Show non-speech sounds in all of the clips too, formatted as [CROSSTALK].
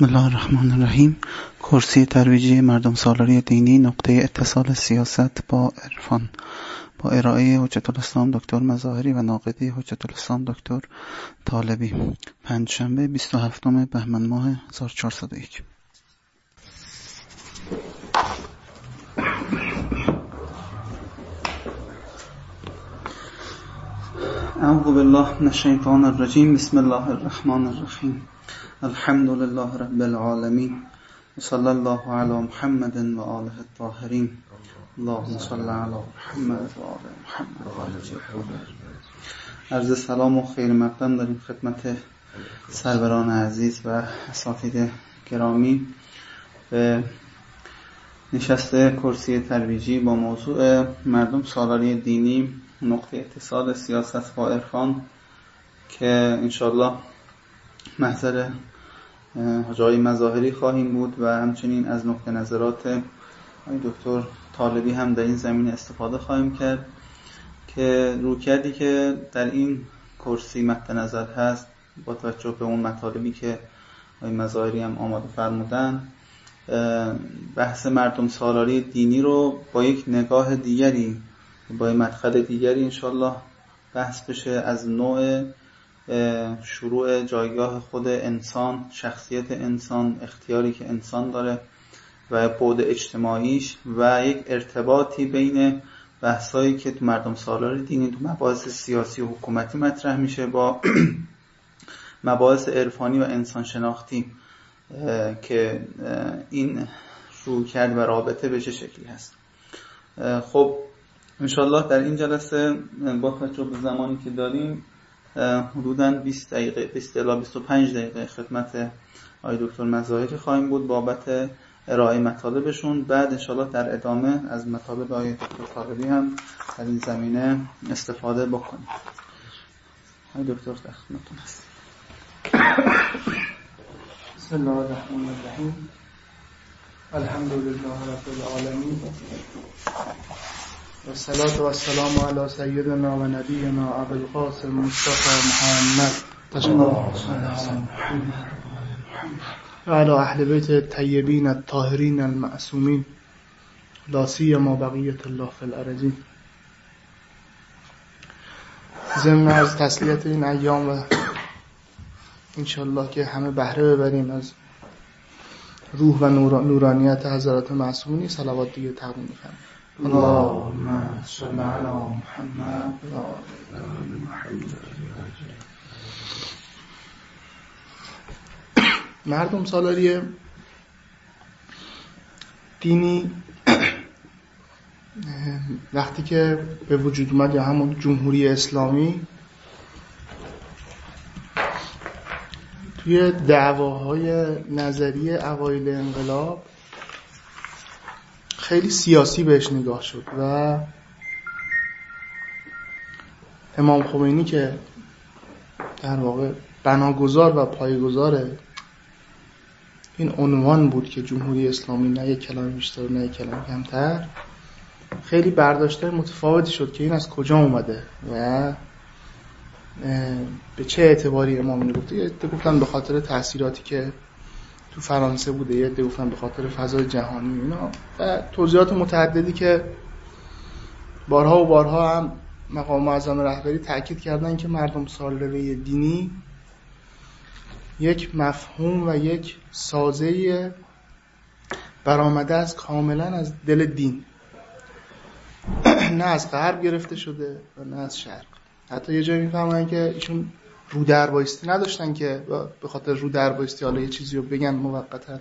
بسم الله الرحمن الرحیم. کرسی ترویجی مردم سالاری دینی نقطه اتصال سیاست با عرفان. با ارائه حجت الاسلام دکتر مظاهری و ناقدی حجت الاسلام دکتر طالبی. پنجشنبه 27 بهمن ماه 1401 اعوذ بالله من الشیطان الرجیم. بسم الله الرحمن الرحیم. الحمد لله رب العالمين وصلى الله على محمد و آله الطاهرین اللهم صل على محمد و آل محمد عرض سلام و خیر مقدم داریم خدمت سروران عزیز و اساتید گرامی به نشست کرسی ترویجی با موضوع مردم سالاری دینی نقطه اتصال سیاست با عرفان که انشالله محضر جای مظاهری خواهیم بود و همچنین از نقطه نظرات دکتر طالبی هم در این زمین استفاده خواهیم کرد که روکردی که در این کرسی مد نظر هست با توجه به اون مطالبی که آقای مظاهری هم آماده فرمودن بحث مردم سالاری دینی رو با یک نگاه دیگری با مدخل دیگری انشالله بحث بشه از نوع شروع جایگاه خود انسان شخصیت انسان اختیاری که انسان داره و بود اجتماعیش و یک ارتباطی بین بحثایی که تو مردم سالار دینی تو مباحث سیاسی و حکومتی مطرح میشه با [CLEARS THROAT] مباحث عرفانی و انسان شناختی که این رو کرد و رابطه به چه شکلی هست. خب انشالله در این جلسه با توجه به زمانی که داریم حدودا 20 دقیقه 20 الی 25 دقیقه خدمت آقای دکتر مظاهری خواهیم بود بابت ارائه مطالبشون. بعد انشالله در ادامه از مطالب آقای دکتر طالبی هم در این زمینه استفاده بکنیم. آقای دکتر در خدمتتون هست بسم الله الرحمن الرحیم. الحمد لله رب العالمین. و صلات و السلام علی سیدنا و نبینا ابو القاسم مصطفى محمد. و علی اهل بیت الطیبین الطاهرین المعصومین لا سیما بقیت الله فی الارضین ضمن از تسلیت این ایام و انشالله که همه بهره ببریم از روح و نورانیت حضرات معصومین صلوات دیگه تقدیم می‌کنم. اللهم صل على محمد مردم سالاری دینی وقتی که به وجود اومد یا همون جمهوری اسلامی توی دعواهای نظری اوایل انقلاب خیلی سیاسی بهش نگاه شد و امام خمینی که در واقع بناگذار و پایگذار این عنوان بود که جمهوری اسلامی نه یک کلام بیشتر نه یک کلام کمتر خیلی برداشته متفاوتی شد که این از کجا اومده و به چه اعتباری امام اینو گفته گفتن به خاطر تاثیراتی که تو فرانسه بوده یه عده گفتن به خاطر فضای جهانی اینا. و توضیحات متعددی که بارها و بارها هم مقام معظم رهبری تاکید کردن که مردم سالروی دینی یک مفهوم و یک سازه برآمده از کاملا از دل دین. [CLEARS THROAT] نه از غرب گرفته شده و نه از شرق. حتی یه جایی می‌فهمن که ایشون رو در بایستی نداشتن که به خاطر رو در بایستی حالا یه چیزی رو بگن موقتا.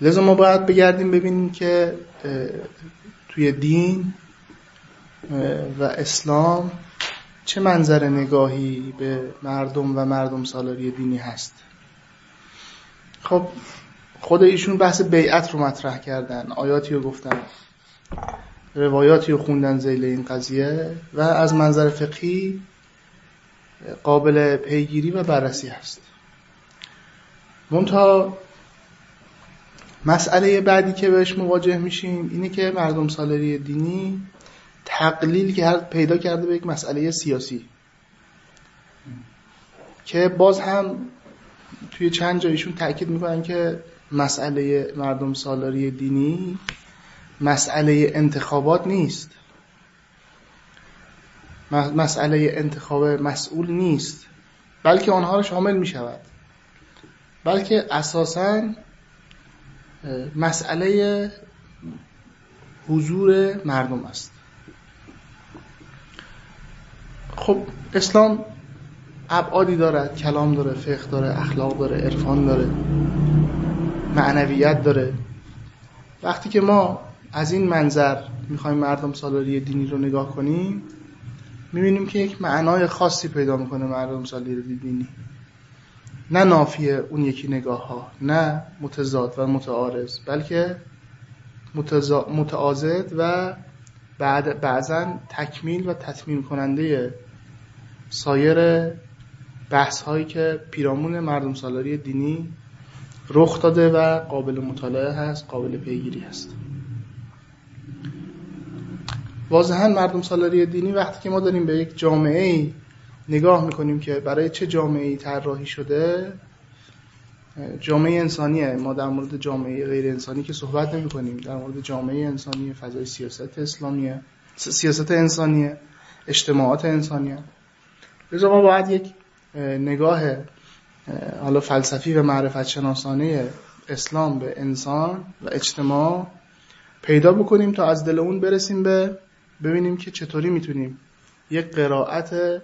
لذا ما باید بگردیم ببینیم که توی دین و اسلام چه منظر نگاهی به مردم و مردم سالاری دینی هست. خب خود ایشون بحث بیعت رو مطرح کردن آیاتی رو گفتن. روایاتی رو خوندن زیل این قضیه و از منظر فقهی قابل پیگیری و بررسی هست. منتها مسئله بعدی که بهش مواجه میشیم اینه که مردم سالاری دینی تقلیل که پیدا کرده به یک مسئله سیاسی. که باز هم توی چند جایشون تاکید می‌کنن که مسئله مردم سالاری دینی مسئله انتخابات نیست. مسئله انتخاب مسئول نیست. بلکه آنها را شامل می شود بلکه اساسا مسئله حضور مردم است. خب اسلام ابعادی دارد. کلام داره فقه داره اخلاق داره عرفان داره معنویت داره. وقتی که ما از این منظر می‌خوایم مردم سالاری دینی رو نگاه کنیم می‌بینیم که یک معنای خاصی پیدا می‌کنه مردم سالاری دینی نه نافی اون یکی نگاه ها نه متضاد و متعارض بلکه متعاضد و بعد بعضا تکمیل و تطمین کننده سایر بحث هایی که پیرامون مردم سالاری دینی رخ داده و قابل مطالعه هست قابل پیگیری هست. واضحا مردم سالاری دینی وقتی که ما داریم به یک جامعه ای نگاه می‌کنیم که برای چه جامعه ای طراحی شده جامعه انسانیه. ما در مورد جامعه غیر انسانی که صحبت نمی کنیم در مورد جامعه انسانی فضای سیاست اسلامیه سیاست انسانیه اجتماعات انسانیه. لذا ما باید یک نگاه حالا فلسفی و معرفت شناسانه اسلام به انسان و اجتماع پیدا بکنیم تا از دل اون برسیم به ببینیم که چطوری می‌تونیم یک قرائت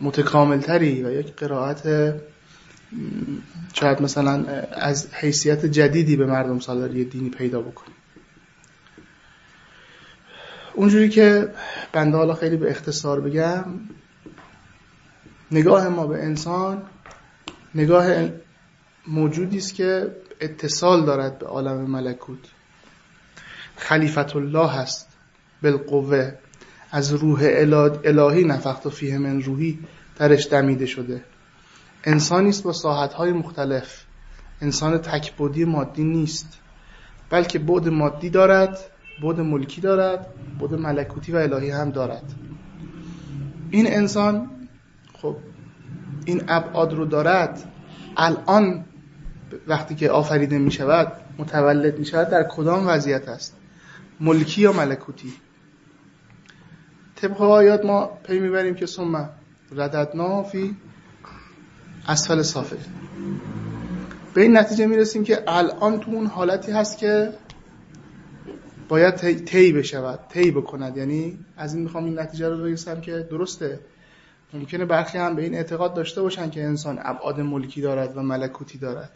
متکاملتری و یک قرائت شاید مثلا از حیثیت جدیدی به مردم سالاری دینی پیدا بکنیم. اونجوری که بنده حالا خیلی به اختصار بگم نگاه ما به انسان نگاه موجودی است که اتصال دارد به عالم ملکوت. خلیفت الله هست. بالقوه. از روح الهی نفخت و فیه من روحی درش دمیده شده. انسانی است با ساحتهای مختلف. انسان تکبودی مادی نیست. بلکه بود مادی دارد بود ملکی دارد بود ملکوتی و الهی هم دارد. این انسان خب این ابعاد رو دارد. الان وقتی که آفریده می شود متولد می شود در کدام وضعیت است؟ ملکی یا ملکوتی؟ طبق آیات ما پی می‌بریم که ثم رددنا فی اسفل سافل به این نتیجه می‌رسیم که الان تو اون حالتی هست که باید طی بشود طی بکند. یعنی از این می‌خوام این نتیجه رو بگیرم که درسته. ممکنه برخی هم به این اعتقاد داشته باشن که انسان ابعاد ملکی دارد و ملکوتی دارد.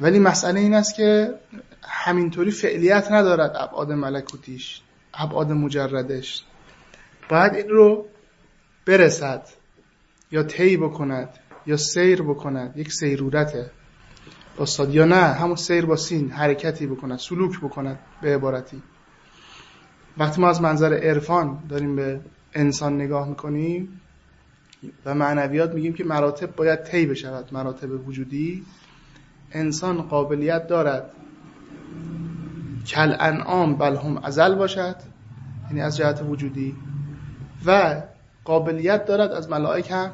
ولی مسئله این است که همینطوری فعلیت ندارد ابعاد ملکوتیش ابعاد مجردش. باید این رو برسد یا طی بکند یا سیر بکند یک سیرورته. با یا نه همون سیر با سین حرکتی بکند سلوک بکند به عبارتی. وقتی ما از منظر عرفان داریم به انسان نگاه می‌کنیم و معنویات میگیم که مراتب باید طی بشود مراتب وجودی. انسان قابلیت دارد. کل انعام بل هم ازل باشد یعنی از جهت وجودی. و قابلیت دارد از ملائک هم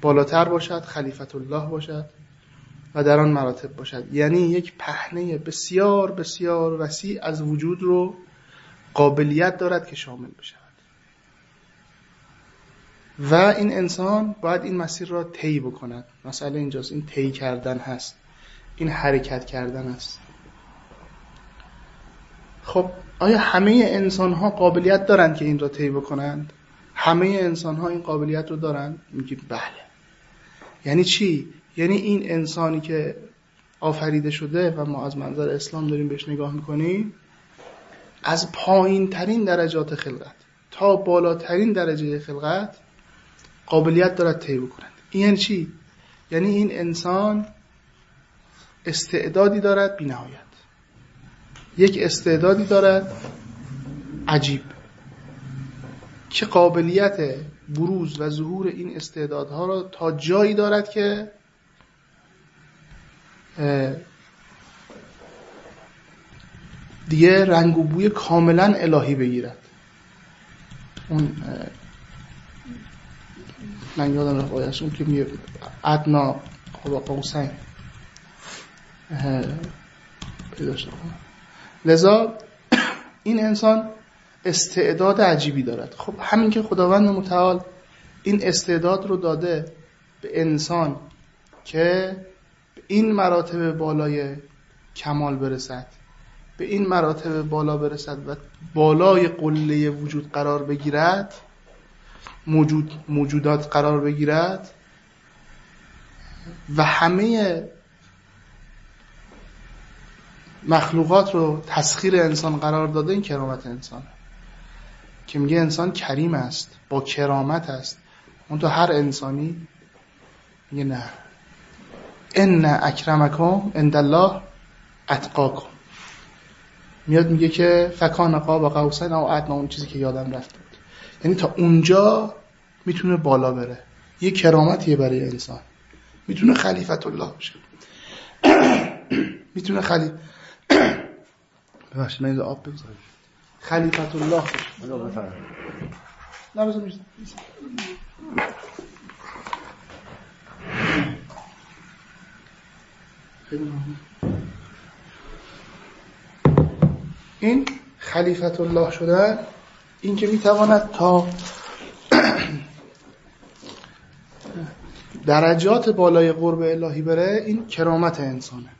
بالاتر باشد خلیفت الله باشد و در آن مراتب باشد. یعنی یک پهنه بسیار بسیار وسیع از وجود رو قابلیت دارد که شامل بشود. و این انسان باید این مسیر را طی بکند. مسئله اینجاست این طی کردن هست. این حرکت کردن است. خب آیا همه انسان ها قابلیت دارند که این را طی بکنند؟ همه انسان ها این قابلیت رو دارند؟ میگی بله. یعنی چی؟ یعنی این انسانی که آفریده شده و ما از منظر اسلام داریم بهش نگاه می‌کنیم از پایین ترین درجات خلقت تا بالاترین درجه خلقت قابلیت دارد طی بکنند. این یعنی چی؟ یعنی این انسان استعدادی دارد بی نهایت یک استعدادی دارد عجیب. که قابلیت بروز و ظهور این استعدادها را تا جایی دارد که دیگه رنگ و بوی کاملا الهی بگیرد. اون من یادم رفت اون که می ادنا قوسین. لذا این انسان استعداد عجیبی دارد. خب همین که خداوند متعال این استعداد رو داده به انسان که به این مراتب بالای کمال برسد به این مراتب بالا برسد و بالای قله وجود قرار بگیرد موجود موجودات قرار بگیرد و همه مخلوقات رو تسخیر انسان قرار داده این کرامت انسان. که میگه انسان کریم است با کرامت است. اون تو هر انسانی میگه نه. ان اکرمکم عند الله اتقاکم. میاد میگه که فکان قاب قوسین او ادنا اون چیزی که یادم رفت. بود یعنی تا اونجا می‌تونه بالا بره. یه کرامتیه برای انسان. می‌تونه خلیفت الله بشه [COUGHS] می‌تونه خلی [CLEARS THROAT] ببخشید من آب بگذارم. خلیفت الله نه این خلیفت الله شدن این که می‌تواند تا [CLEARS THROAT] درجات بالای قرب الهی بره این کرامت انسانه.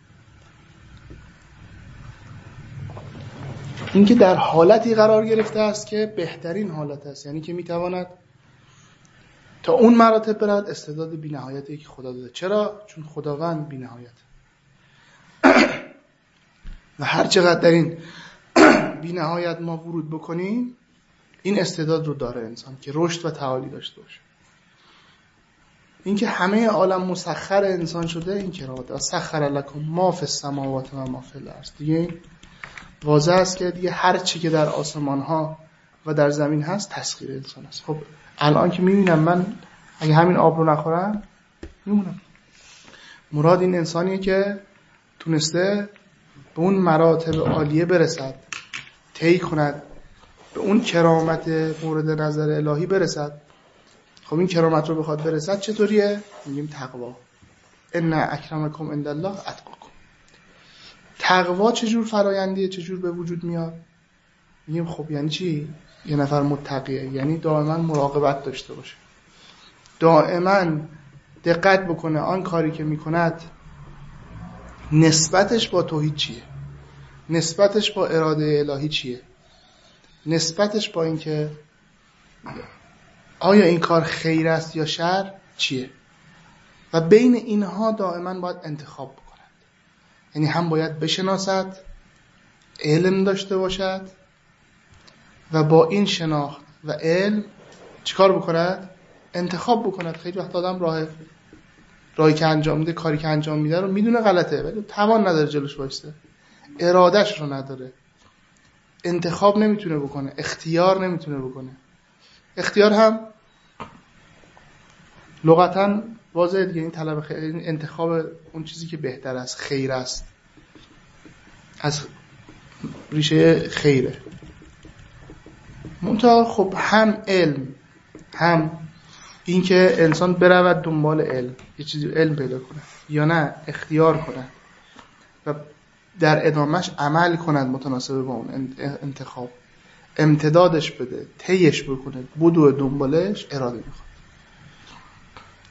اینکه در حالتی قرار گرفته است که بهترین حالت است. یعنی که می‌تواند تا اون مراتب برد استعداد بینهایتی که خدا داده. چرا؟ چون خداوند بینهایت. و هر چقدر در این بینهایت ما ورود بکنیم این استعداد رو داره انسان که رشد و تعالی داشته باشه. اینکه همه عالم مسخر انسان شده این کرامت سخر لکم ما فی السماوات و ما فی الارض. دیگه این واضح است که دیگه هر چی که در آسمان ها و در زمین هست تسخیر انسان است. خب الان که می‌بینم من اگه همین آب رو نخورم میمونم. مراد این انسانیه که تونسته به اون مراتب عالیه برسد طی کند به اون کرامت مورد نظر الهی برسد. خب این کرامت رو بخواد برسد چطوریه؟ میگیم تقوا. ان اکرمکم عند الله اتقاکم تقوا چجور فرایندیه چجور به وجود میاد؟ میگیم خب یعنی چی؟ یه نفر متقیه یعنی دائما مراقبت داشته باشه. دائما دقت بکنه آن کاری که می‌کند نسبتش با توحید چیه؟ نسبتش با اراده الهی چیه؟ نسبتش با اینکه آیا این کار خیر است یا شر چیه؟ و بین اینها دائما باید انتخاب یعنی هم باید بشناسد علم داشته باشد و با این شناخت و علم چیکار بکند؟ انتخاب بکند. خیلی وقت آدم راه راهی که انجام میده کاری که انجام میده رو می‌دونه غلطه ولی توان نداره جلوش وایسته ارادش رو نداره. انتخاب نمی‌تونه بکنه. اختیار نمی‌تونه بکنه. اختیار هم لغتا واضحه دیگه این طلب خیر این انتخاب اون چیزی که بهتر است خیر است از ریشه خیره. منتها خب هم علم هم اینکه انسان برود دنبال علم یه چیزی علم پیدا کنه یا نه اختیار کنه و در ادامهش عمل کند متناسب با اون انتخاب. امتدادش بده تیش بکنه بدو دنبالش اراده می‌خواد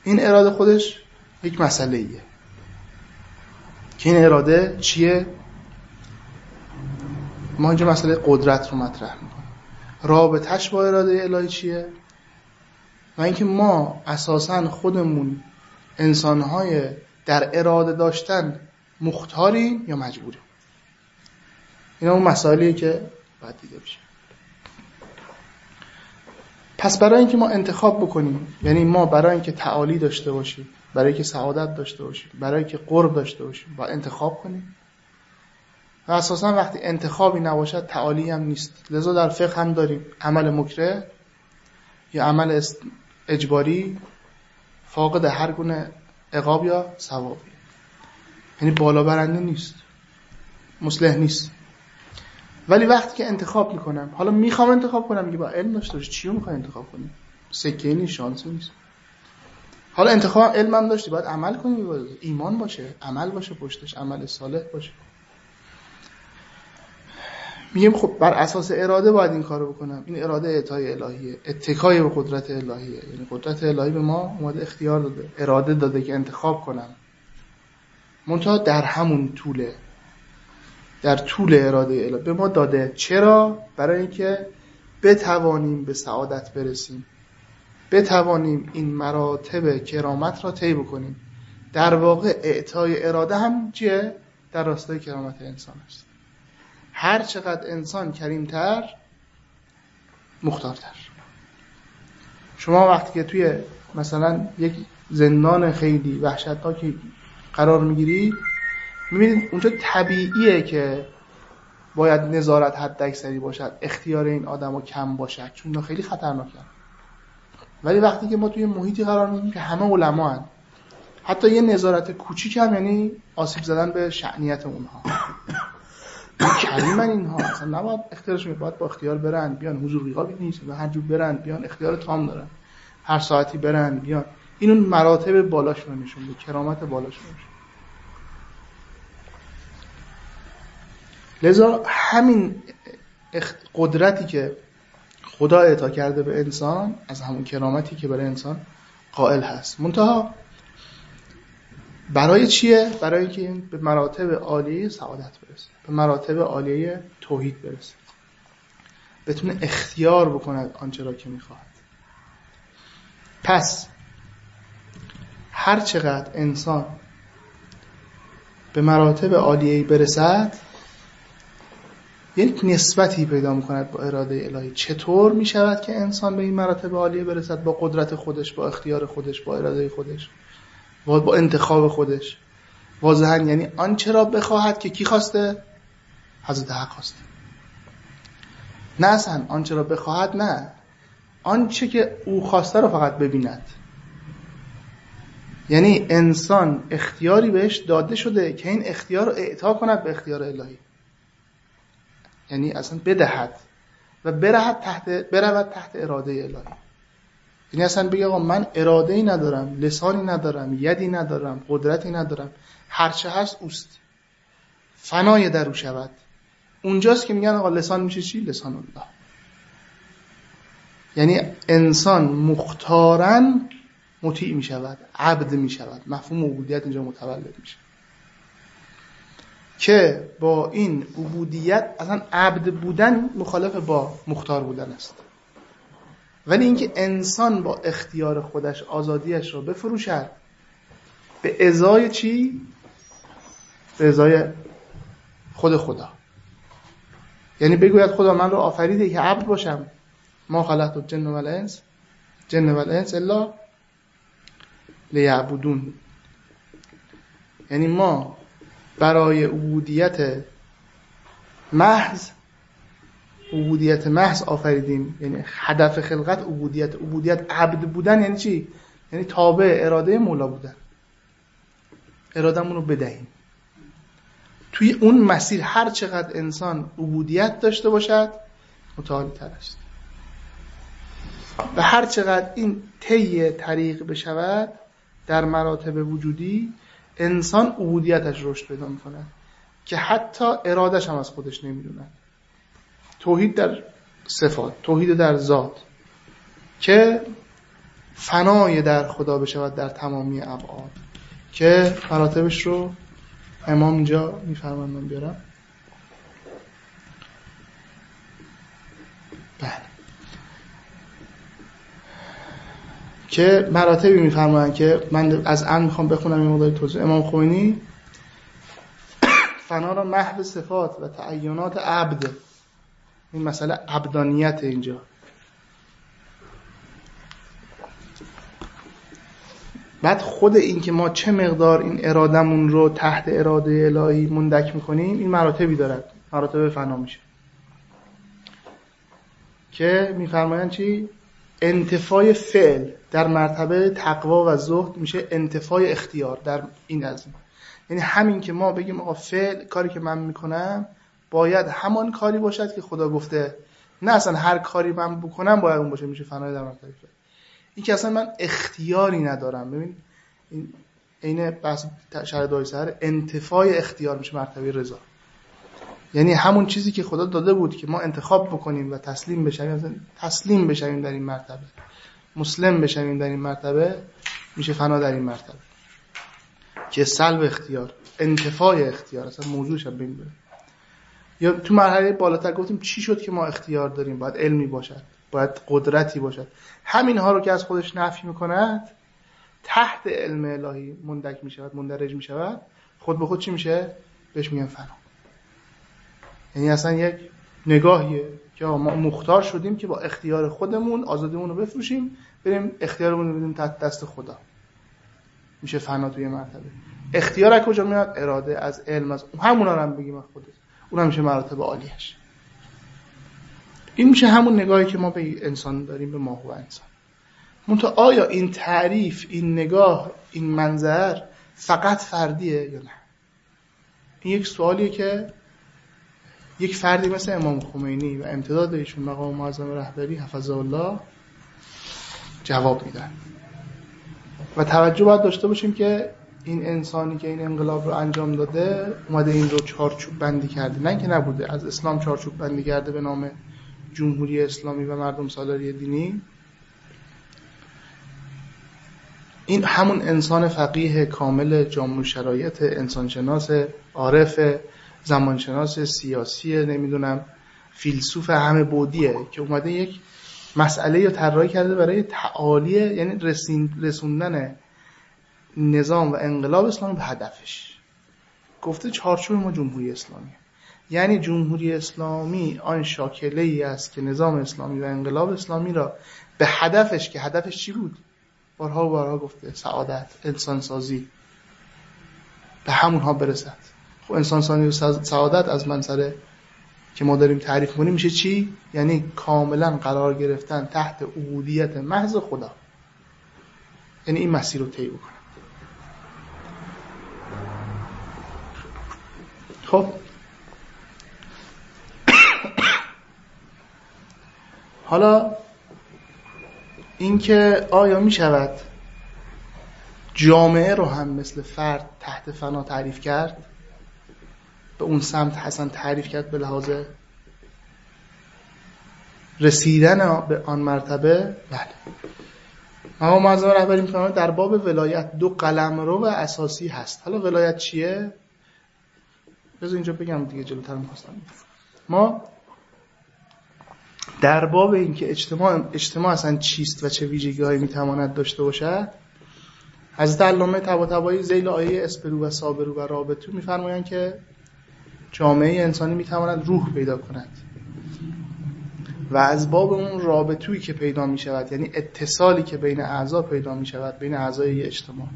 این اراده خودش یک مسئله ایه که این اراده چیه؟ ما اینجا مسئله قدرت رو مطرح می‌کنیم. رابطش با اراده الهی چیه؟ و اینکه ما اساسا خودمون انسانهای در اراده داشتن مختاریم یا مجبوریم؟ اینا اون مسائلیه که باید دیده بشه پس برای اینکه ما انتخاب بکنیم یعنی ما برای اینکه تعالی داشته باشیم برای اینکه سعادت داشته باشیم برای اینکه قرب داشته باشیم با انتخاب کنیم. و اساسا وقتی انتخابی نباشد تعالی هم نیست. لذا در فقه هم داریم. عمل مکره یا عمل اجباری فاقد هر گونه عقاب یا ثوابی یعنی بالا برنده نیست. مصلح نیست. ولی وقتی که انتخاب می‌کنم حالا می‌خوام انتخاب کنم میگه با علم داشته باشه چی رو می‌خوای انتخاب کنی؟ سکه نیست شانسی نیست. حالا انتخاب علم هم داشتی باید عمل کنی ایمان باشه عمل باشه پشتش عمل صالح باشه. میگیم خب بر اساس اراده باید این کارو بکنم. این اراده اعطای الهیه اتکای به قدرت الهیه. یعنی قدرت الهی به ما اومده اختیار داده اراده داده که انتخاب کنم. منتها در همون طوله. در طول اراده الهی به ما داده. چرا؟ برای اینکه بتوانیم به سعادت برسیم. بتوانیم این مراتب کرامت را طی بکنیم. در واقع اعطای اراده هم چیه؟ در راستای کرامت انسان است. هر چقدر انسان کریمتر مختارتر. شما وقتی که توی مثلا یک زندان خیلی وحشتناکی قرار می‌گیری می‌بینید اونجا طبیعیه که باید نظارت حد اکثری باشد اختیار این آدم رو کم باشد چون خیلی خطرناکه ولی وقتی که ما توی محیطی قرار می‌گیریم که همه علما هن. حتی یه نظارت کوچیک هم یعنی آسیب زدن به شعنیت اونها. [COUGHS] کریمن اینها اصلا نباید اختیارش باید با اختیار برن بیان حضور ریقابی نیست و هر جور برن بیان اختیار تام دارن. هر ساعتی برن بیان. این اون مراتب بالاش رو نشون کرامت بالاش رو لذا همین قدرتی که خدا اعطا کرده به انسان از همون کرامتی که برای انسان قائل هست. منتها برای چیه؟ برای اینکه به مراتب عالیه سعادت برسه به مراتب عالیه توحید برسه. بتونه اختیار بکند آنچه را که می‌خواهد. پس هر چقدر انسان به مراتب عالیه برسد یک نسبتی پیدا می‌کند با اراده الهی. چطور می‌شود که انسان به این مراتب عالیه برسد؟ با قدرت خودش با اختیار خودش با اراده خودش با, با انتخاب خودش. واضحا یعنی آنچه را بخواهد که کی خواسته؟ حضرت حق خواسته. نه اصلا آنچه را بخواهد نه. آنچه که او خواسته رو فقط ببیند. یعنی انسان اختیاری بهش داده شده که این اختیار رو اعطا کند به اختیار الهی. یعنی اصلا بدهد و برهد تحت برود تحت اراده الهی. یعنی اصلا بگه آقا من اراده ای ندارم لسانی ندارم یدی ندارم قدرتی ندارم. هرچه هست اوست. فنای درو شود. اونجاست که میگن آقا لسان میشه چی؟ لسان الله. یعنی انسان مختارن مطیع می شود عبد می شود مفهوم عبودیت اینجا متولد میشه. که با این عبودیت اصلا عبد بودن مخالف با مختار بودن است. ولی اینکه انسان با اختیار خودش آزادیش رو بفروشد به ازای چی؟ به ازای خود خدا. یعنی بگوید خدا من رو آفریده که عبد باشم. ما خلقت الجن و الانس جن و الانس الا لیعبدون. یعنی ما برای عبودیت محض عبودیت محض آفریدیم. یعنی هدف خلقت عبودیت عبودیت عبد بودن یعنی چی؟ یعنی تابع اراده مولا بودن. ارادمون رو بدهیم. توی اون مسیر هر چقدر انسان عبودیت داشته باشد متعالی تر است. و هر چقدر این طی طریق بشود در مراتب وجودی انسان عبودیتش رشد پیدا می‌کنه که حتی ارادش هم از خودش نمی‌دونه. توحید در صفات توحید در ذات که فنای در خدا بشود در تمامی ابعاد که مراتبش رو امام اینجا میفرمان من بیارم. بله. که مراتبی میفرمایند که من از ان می‌خوام بخونم این مقدار توضیح. امام خوینی [COUGHS] فنا را محو صفات و تعینات عبد. این مسئله عبدانیت اینجا. بعد خود این که ما چه مقدار این ارادمون رو تحت اراده الهی مندک می‌کنیم این مراتبی دارد. مراتب فنا میشه. که میفرمایند چی؟ انتفای فعل در مرتبه تقوا و زهد میشه انتفای اختیار در این از یعنی همین که ما بگیم آقا فعل کاری که من می‌کنم باید همان کاری باشد که خدا گفته. نه اصلا هر کاری من بکنم باید اون باشه میشه فنای در مرتبه فعل. این که اصلا من اختیاری ندارم. ببین این عین بحث شرط سر انتفاع اختیار میشه مرتبه رضا. یعنی همون چیزی که خدا داده بود که ما انتخاب بکنیم و تسلیم بشویم تسلیم بشویم در این مرتبه. مسلم بشویم در این مرتبه میشه فنا در این مرتبه. که سلب اختیار انتفاع اختیار اصلا موضوعش بین بره. یا تو مرحله بالاتر گفتیم چی شد که ما اختیار داریم؟ باید علمی باشد باید قدرتی باشد. همین ها رو که از خودش نفی می‌کند تحت علم الهی مندک می‌شود مندرج می‌شود خود به خود چی میشه؟ بهش میگن فنا. یعنی اصلا یک نگاهیه که ما مختار شدیم که با اختیار خودمون آزادیمون رو بفروشیم بریم اختیارمون رو بدیم تحت دست خدا. میشه فنا توی مرتبه. اختیار از کجا میاد؟ اراده از علم از همونا رو هم بگیم از خودت. اونم میشه مراتب عالیش. این میشه همون نگاهی که ما به انسان داریم به ماهو انسان. منتها آیا این تعریف این نگاه این منظر فقط فردیه یا نه؟ این یک سوالیه که یک فردی مثل امام خمینی و امتداد ایشون مقام معظم رهبری حفظه الله جواب میدن. و توجه باید داشته باشیم که این انسانی که این انقلاب رو انجام داده اومده این رو چارچوب بندی کرده. نه که نبوده از اسلام چارچوب بندی کرده به نام جمهوری اسلامی و مردم سالاری دینی. این همون انسان فقیه کامل جامع شرایط انسانشناس عارف زمانشناس سیاسی نمی‌دونم فیلسوف همه بودیه که اومده یک مسئله یا طراحی کرده برای تعالی یعنی رسوندن نظام و انقلاب اسلامی به هدفش. گفته چارچوب ما جمهوری اسلامی یعنی جمهوری اسلامی آن شاکله ای است که نظام اسلامی و انقلاب اسلامی را به هدفش که هدفش چی بود؟ بارها و بارها گفته سعادت انسان سازی به همونها برسد. خب انسان سازی و سعادت از منظر که ما داریم تعریف کنیم میشه چی؟ یعنی کاملا قرار گرفتن تحت عبودیت محض خدا. یعنی این مسیر رو طی بکنه خب. [COUGHS] حالا اینکه آیا می شود جامعه رو هم مثل فرد تحت فنا تعریف کرد؟ به اون سمت حسن تعریف کرد به لحاظ رسیدن به آن مرتبه؟ بله. اما معظم رهبری میفرماید در باب ولایت دو قلم رو و اساسی هست. حالا ولایت چیه؟ بذار اینجا بگم دیگه جلوتر می‌خواستم. ما در باب اینکه اجتماع اجتماع اصلا چیست و چه ویژگی هایی می‌تواند داشته باشد حضرت علامه طباطبایی ذیل آیه اسپرو و صابرو و رابطو میفرمایند که جامعه انسانی می‌تواند روح پیدا کند. و از باب اون رابطویی که پیدا می شود یعنی اتصالی که بین اعضا پیدا می شود بین اعضای اجتماع.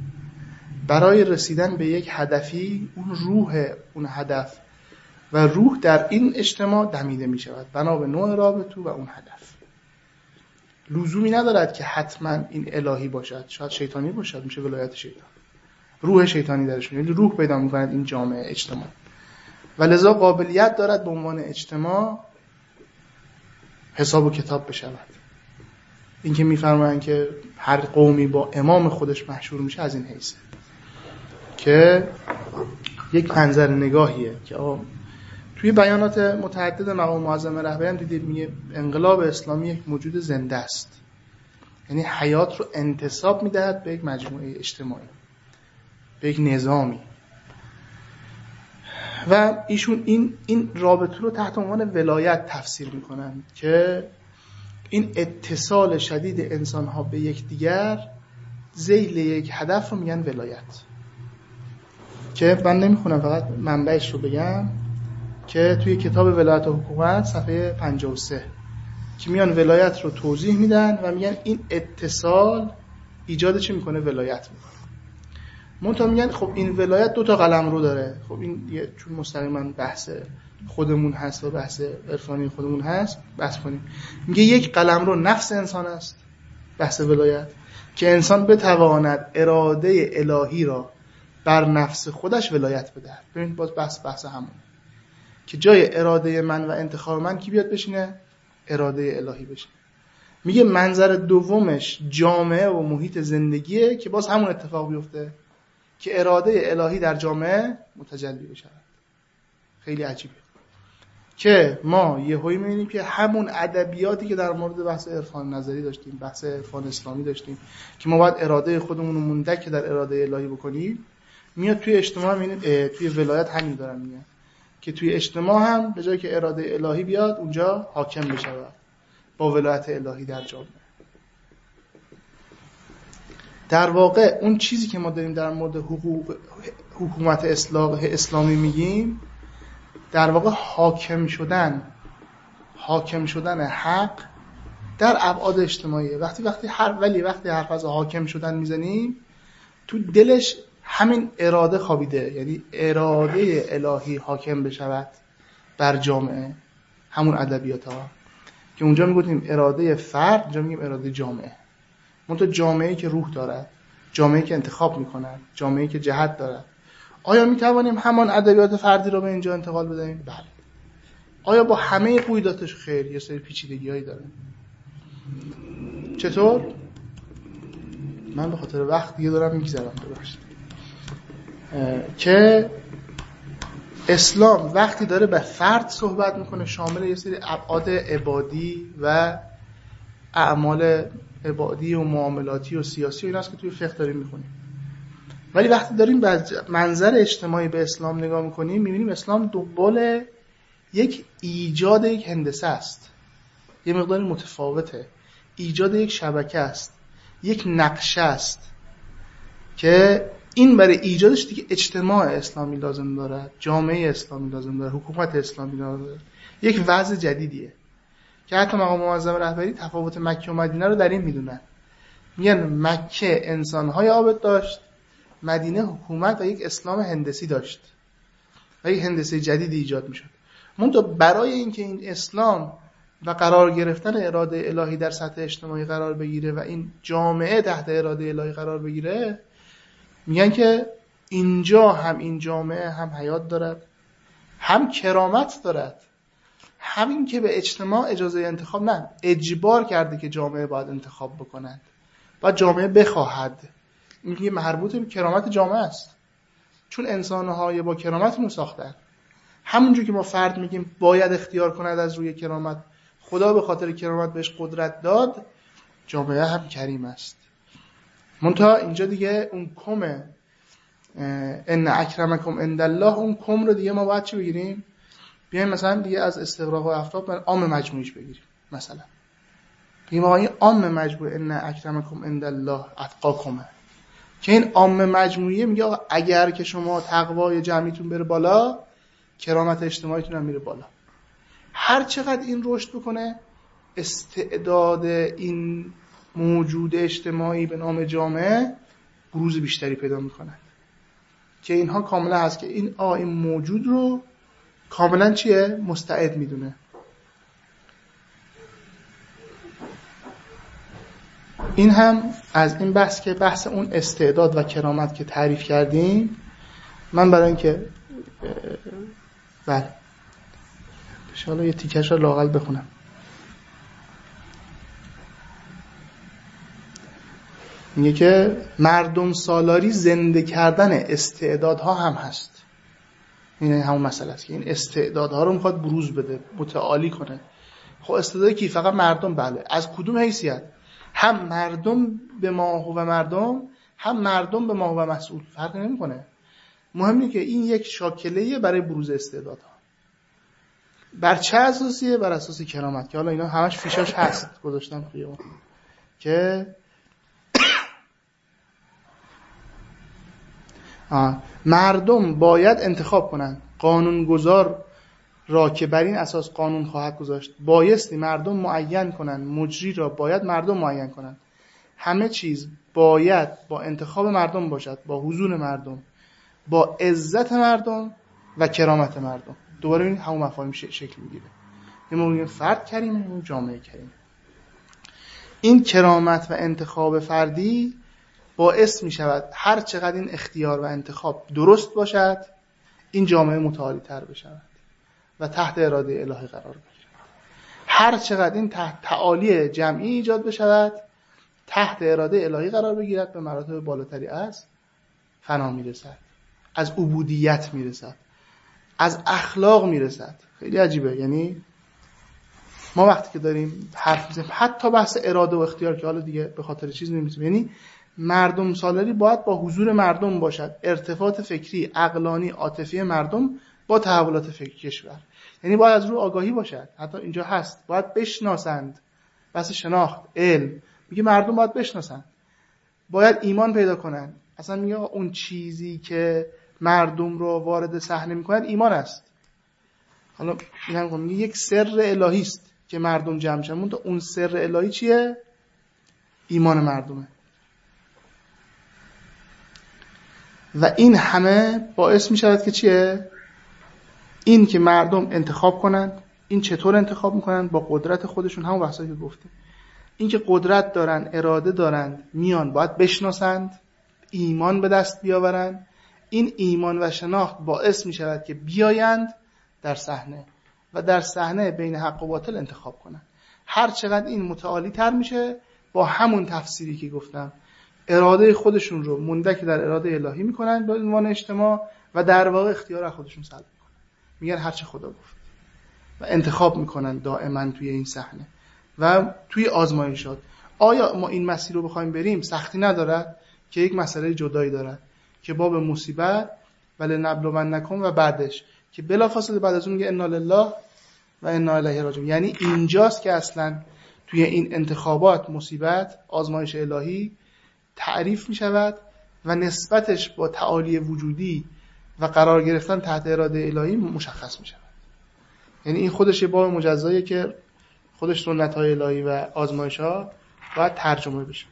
برای رسیدن به یک هدفی اون روح اون هدف. و روح در این اجتماع دمیده می شود بنا به نوع رابطو و اون هدف. لزومی ندارد که حتما این الهی باشد. شاید شیطانی باشد. میشه ولایت شیطان. روح شیطانی درش یعنی روح پیدا می کند این جامعه اجتماع. و لذا قابلیت دارد به عنوان اجتماع حساب و کتاب بشود. اینکه میفرمایند که هر قومی با امام خودش محشور میشه از این حیثه که یک منظر نگاهیه که توی بیانات متعدد مقام معظم رهبری هم دیدید میگه انقلاب اسلامی یک موجود زنده است. یعنی حیات رو انتصاب می‌دهد به یک مجموعه اجتماعی به یک نظامی. و ایشون این این رابطه رو تحت عنوان ولایت تفسیر می‌کنن که این اتصال شدید انسان ها به یکدیگر زیل یک هدف رو میگن ولایت. که من نمی‌خونم فقط منبعش رو بگم که توی کتاب ولایت و حکومت صفحه 53 که میان ولایت رو توضیح میدن و میگن این اتصال ایجاد چی می‌کنه؟ ولایت می‌کنه. منتها میگن خب این ولایت دو تا قلم رو داره. خب این چون مستقیما بحث خودمون هست و بحث عرفانی خودمون هست بحث کنیم. میگه یک قلم رو نفس انسان است بحث ولایت که انسان بتواند اراده الهی را بر نفس خودش ولایت بده ببین باز بحث بحث همون که جای اراده من و انتخاب من کی بیاد بشینه؟ اراده الهی بشینه. میگه منظر دومش جامعه و محیط زندگیه که باز همون اتفاق بیفته. که اراده الهی در جامعه متجلی بشه خیلی عجیبه. که ما یه هایی می‌بینیم که همون ادبیاتی که در مورد بحث عرفان نظری داشتیم بحث عرفان اسلامی داشتیم که ما باید اراده خودمون رو مونده که در اراده الهی بکنیم میاد توی اجتماع می‌بینیم توی ولایت همین دارم میگن. که توی اجتماع هم به جای که اراده الهی بیاد اونجا حاکم بشه با ولایت الهی در جامعه. در واقع اون چیزی که ما داریم در مورد حقوق حکومت اسلامی میگیم در واقع حاکم شدن حاکم شدن حق در ابعاد اجتماعی وقتی وقتی هر ولی وقتی حرف از حاکم شدن می‌زنیم تو دلش همین اراده خوابیده. یعنی اراده الهی حاکم بشود بر جامعه. همون ادبیات ها که اونجا می‌گفتیم اراده فرد اونجا میگیم اراده جامعه. منتها جامعه که روح دارد جامعه که انتخاب می‌کنن جامعه که جهت دارد آیا می توانیم همان ادبیات فردی رو به اینجا انتقال بدهیم؟ بله. آیا با همه قویداتش خیر یه سری پیچیدگیهایی داره؟ چطور؟ من به خاطر وقت دیگه دارم میگذرم ببخشید که اسلام وقتی داره به فرد صحبت می‌کنه شامل یه سری ابعاد عبادی و اعمال عبادی و معاملاتی و سیاسی و ایناست که توی فقه داریم می‌کنیم ولی وقتی داریم منظر اجتماعی به اسلام نگاه می‌کنیم می‌بینیم اسلام دنبال یک ایجاد یک هندسه است. یه مقداری متفاوته. ایجاد یک شبکه است. یک نقشه است که این برای ایجادش دیگه اجتماع اسلامی لازم داره جامعه اسلامی لازم داره حکومت اسلامی لازم داره یک وضع جدیدیه. که حتی مقام معظم رهبری تفاوت مکه و مدینه رو در این می‌دونن. میگن مکه انسانهای عابد داشت مدینه حکومت و یک اسلام هندسی داشت و یک هندسه جدید ایجاد می‌شد. منتها برای اینکه این اسلام و قرار گرفتن اراده الهی در سطح اجتماعی قرار بگیره و این جامعه تحت اراده الهی قرار بگیره میگن که اینجا هم این جامعه هم حیات دارد هم کرامت دارد. همین که به اجتماع اجازه انتخاب نه اجبار کرده که جامعه باید انتخاب بکنند و جامعه بخواهد. این مربوط به کرامت جامعه است. چون انسانهای با کرامت رو ساختن. همونجور که ما فرد میگیم باید اختیار کند از روی کرامت. خدا به خاطر کرامت بهش قدرت داد جامعه هم کریم است. منتها اینجا دیگه اون کم ان اکرمکم عند الله اون کم رو دیگه ما باید چی بگیریم؟ بیایم مثلا دیگه از استقراق و افراد بر عام مجموعیش بگیریم مثلا. بگیم آقا این عام مجموع ان اکرمکم عند الله اتقاکم. که این عام مجموعیه میگه اگر که شما تقوای جمعیتون بره بالا کرامت اجتماعیتون هم میره بالا. هر چقدر این رشد بکنه استعداد این موجود اجتماعی به نام جامعه بروز بیشتری پیدا می‌کنند که اینها کاملا هست که این آ این موجود رو کاملا چیه؟ مستعد می‌دونه. این هم از این بحث که بحث اون استعداد و کرامت که تعریف کردیم من برای اینکه بله. حالا یه تیکش رو لاغل بخونم. میگه که مردم سالاری زنده کردن استعدادها هم هست. این همون مسئله است که این استعدادها رو می‌خواد بروز بده متعالی کنه. خب استعدادی که فقط مردم. بله. از کدوم حیثیت؟ هم مردم به ما و مردم هم مردم به ما و مسئول. فرق نمی‌کنه. مهمه که این یک شاکله برای بروز استعدادها. بر چه اساسیه؟ بر اساس کرامت. که حالا اینا همش فیشاش هست. گذاشتم خیابان که مردم باید انتخاب کنند. قانونگذار را که بر این اساس قانون خواهد گذاشت. بایستی مردم معین کنند. مجری را باید مردم معین کنند. همه چیز باید با انتخاب مردم باشد با حضور مردم با عزت مردم و کرامت مردم. دوباره این همون مفاهیم شکل می‌گیره. یه فرد کریمه اون جامعه کریمه. این کرامت و انتخاب فردی باعث می شود هر چقدر این اختیار و انتخاب درست باشد این جامعه متعالی تر بشود و تحت اراده الهی قرار بگیرد. هر چقدر این تحت تعالی جمعی ایجاد بشود تحت اراده الهی قرار بگیرد به مراتب بالاتری از فنا می‌رسد از عبودیت می‌رسد از اخلاق می‌رسد. خیلی عجیبه. یعنی ما وقتی که داریم حرف می‌زنیم حتی بحث اراده و اختیار که حالا دیگه به خاطر چیز نمی‌زنیم یعنی مردم سالاری باید با حضور مردم باشد. ارتفاط فکری عقلانی عاطفی مردم با تحولات فکری کشور. یعنی باید از رو آگاهی باشد. حتی اینجا هست. باید بشناسند. بحث شناخت علم. میگه مردم باید بشناسند. باید ایمان پیدا کنند. اصلا میگه اون چیزی که مردم رو وارد صحنه می‌کنند ایمان است. حالا میگم میگه یک سر الهی است که مردم جمع شدن اون سر الهی چیه؟ ایمان مردمه. و این همه باعث می شود که چیه؟ این که مردم انتخاب کنند این چطور انتخاب می‌کنن با قدرت خودشون همون بحثایی که گفتیم. این که قدرت دارن اراده دارند میان باید بشناسند ایمان به دست بیاورند. این ایمان و شناخت باعث می شود که بیایند در صحنه و در صحنه بین حق و باطل انتخاب کنند. هر چقدر این متعالی تر میشه با همون تفسیری که گفتم اراده خودشون رو مندک در اراده الهی می‌کنن به عنوان اجتماع و در واقع اختیار خودشون سلب می‌کنن. میگن هرچه خدا گفت. و انتخاب می‌کنن دائما توی این صحنه. و توی آزمایشات. آیا ما این مسیر رو بخوایم بریم؟ سختی ندارد که یک مسئله جدایی دارد که باب مصیبت نبلو نکن و بعدش. که بلافاصله بعد از اون میگه انا لله و انا الیه راجعون. یعنی اینجاست که اصلا توی این انتخابات مصیبت آزمایش الهی تعریف می شود و نسبتش با تعالی وجودی و قرار گرفتن تحت اراده الهی مشخص می شود. یعنی این خودش یه باب مجزاییه که خودش سنت های الهی و آزمایش ها باید ترجمه بشه.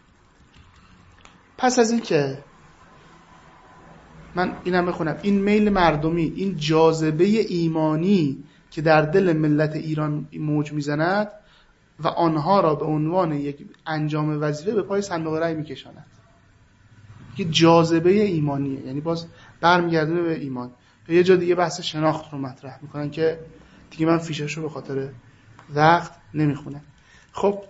پس از این که من اینم بخونم. این میل مردمی این جاذبه ایمانی که در دل ملت ایران موج می‌زند و آنها را به عنوان یک انجام وظیفه به پای صندوق رأی میکشاند. که جاذبه ایمانیه. یعنی باز برمیگردونه به ایمان. یه جا دیگه بحث شناخت رو مطرح می‌کنن که دیگه من فیشش رو به خاطر وقت نمی‌خونم. خب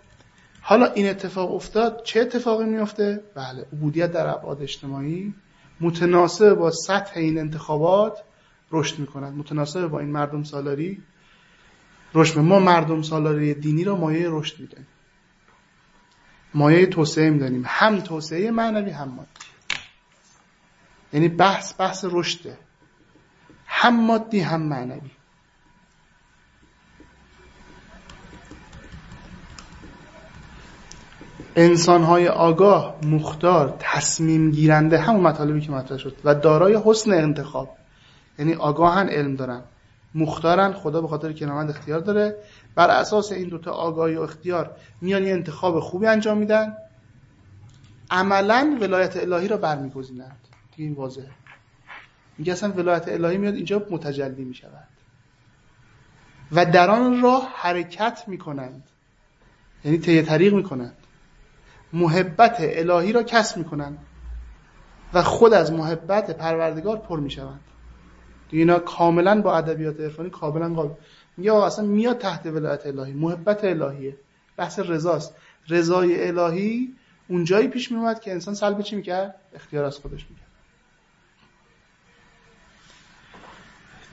حالا این اتفاق افتاد چه اتفاقی میفته بله عبودیت در ابعاد اجتماعی متناسب با سطح این انتخابات رشد می‌کنند متناسب با این مردم سالاری رشد ما مردم سالاری دینی را مایه رشد میدنیم مایه توسعه می‌دانیم هم توسعه معنوی هم مادی. یعنی بحث بحث رشده. هم مادی هم معنوی. انسانهای آگاه مختار تصمیم گیرنده همون مطالبی که مطرح شد. و دارای حسن انتخاب. یعنی آگاهن علم دارن. مختارن خدا به خاطر کنامت اختیار داره. بر اساس این دوتا آگاهی و اختیار میان یه انتخاب خوبی انجام میدن. عملا ولایت الهی را برمیگزینند. این واضحه. میگه اصلا ولایت الهی میاد اینجا متجلی می‌شود. و در آن راه حرکت می‌کنند. یعنی طی طریق می‌کنند. محبت الهی را کسب می‌کنند. و خود از محبت پروردگار پر می‌شوند. اینا کاملا با ادبیات عرفانی کاملا قابل. میگه اصلا میاد تحت ولایت الهی. محبت الهیه. بحث رضاست. رضای الهی اونجایی پیش میومد که انسان سلب چی می‌کرد؟ اختیار از خودش می‌کرد.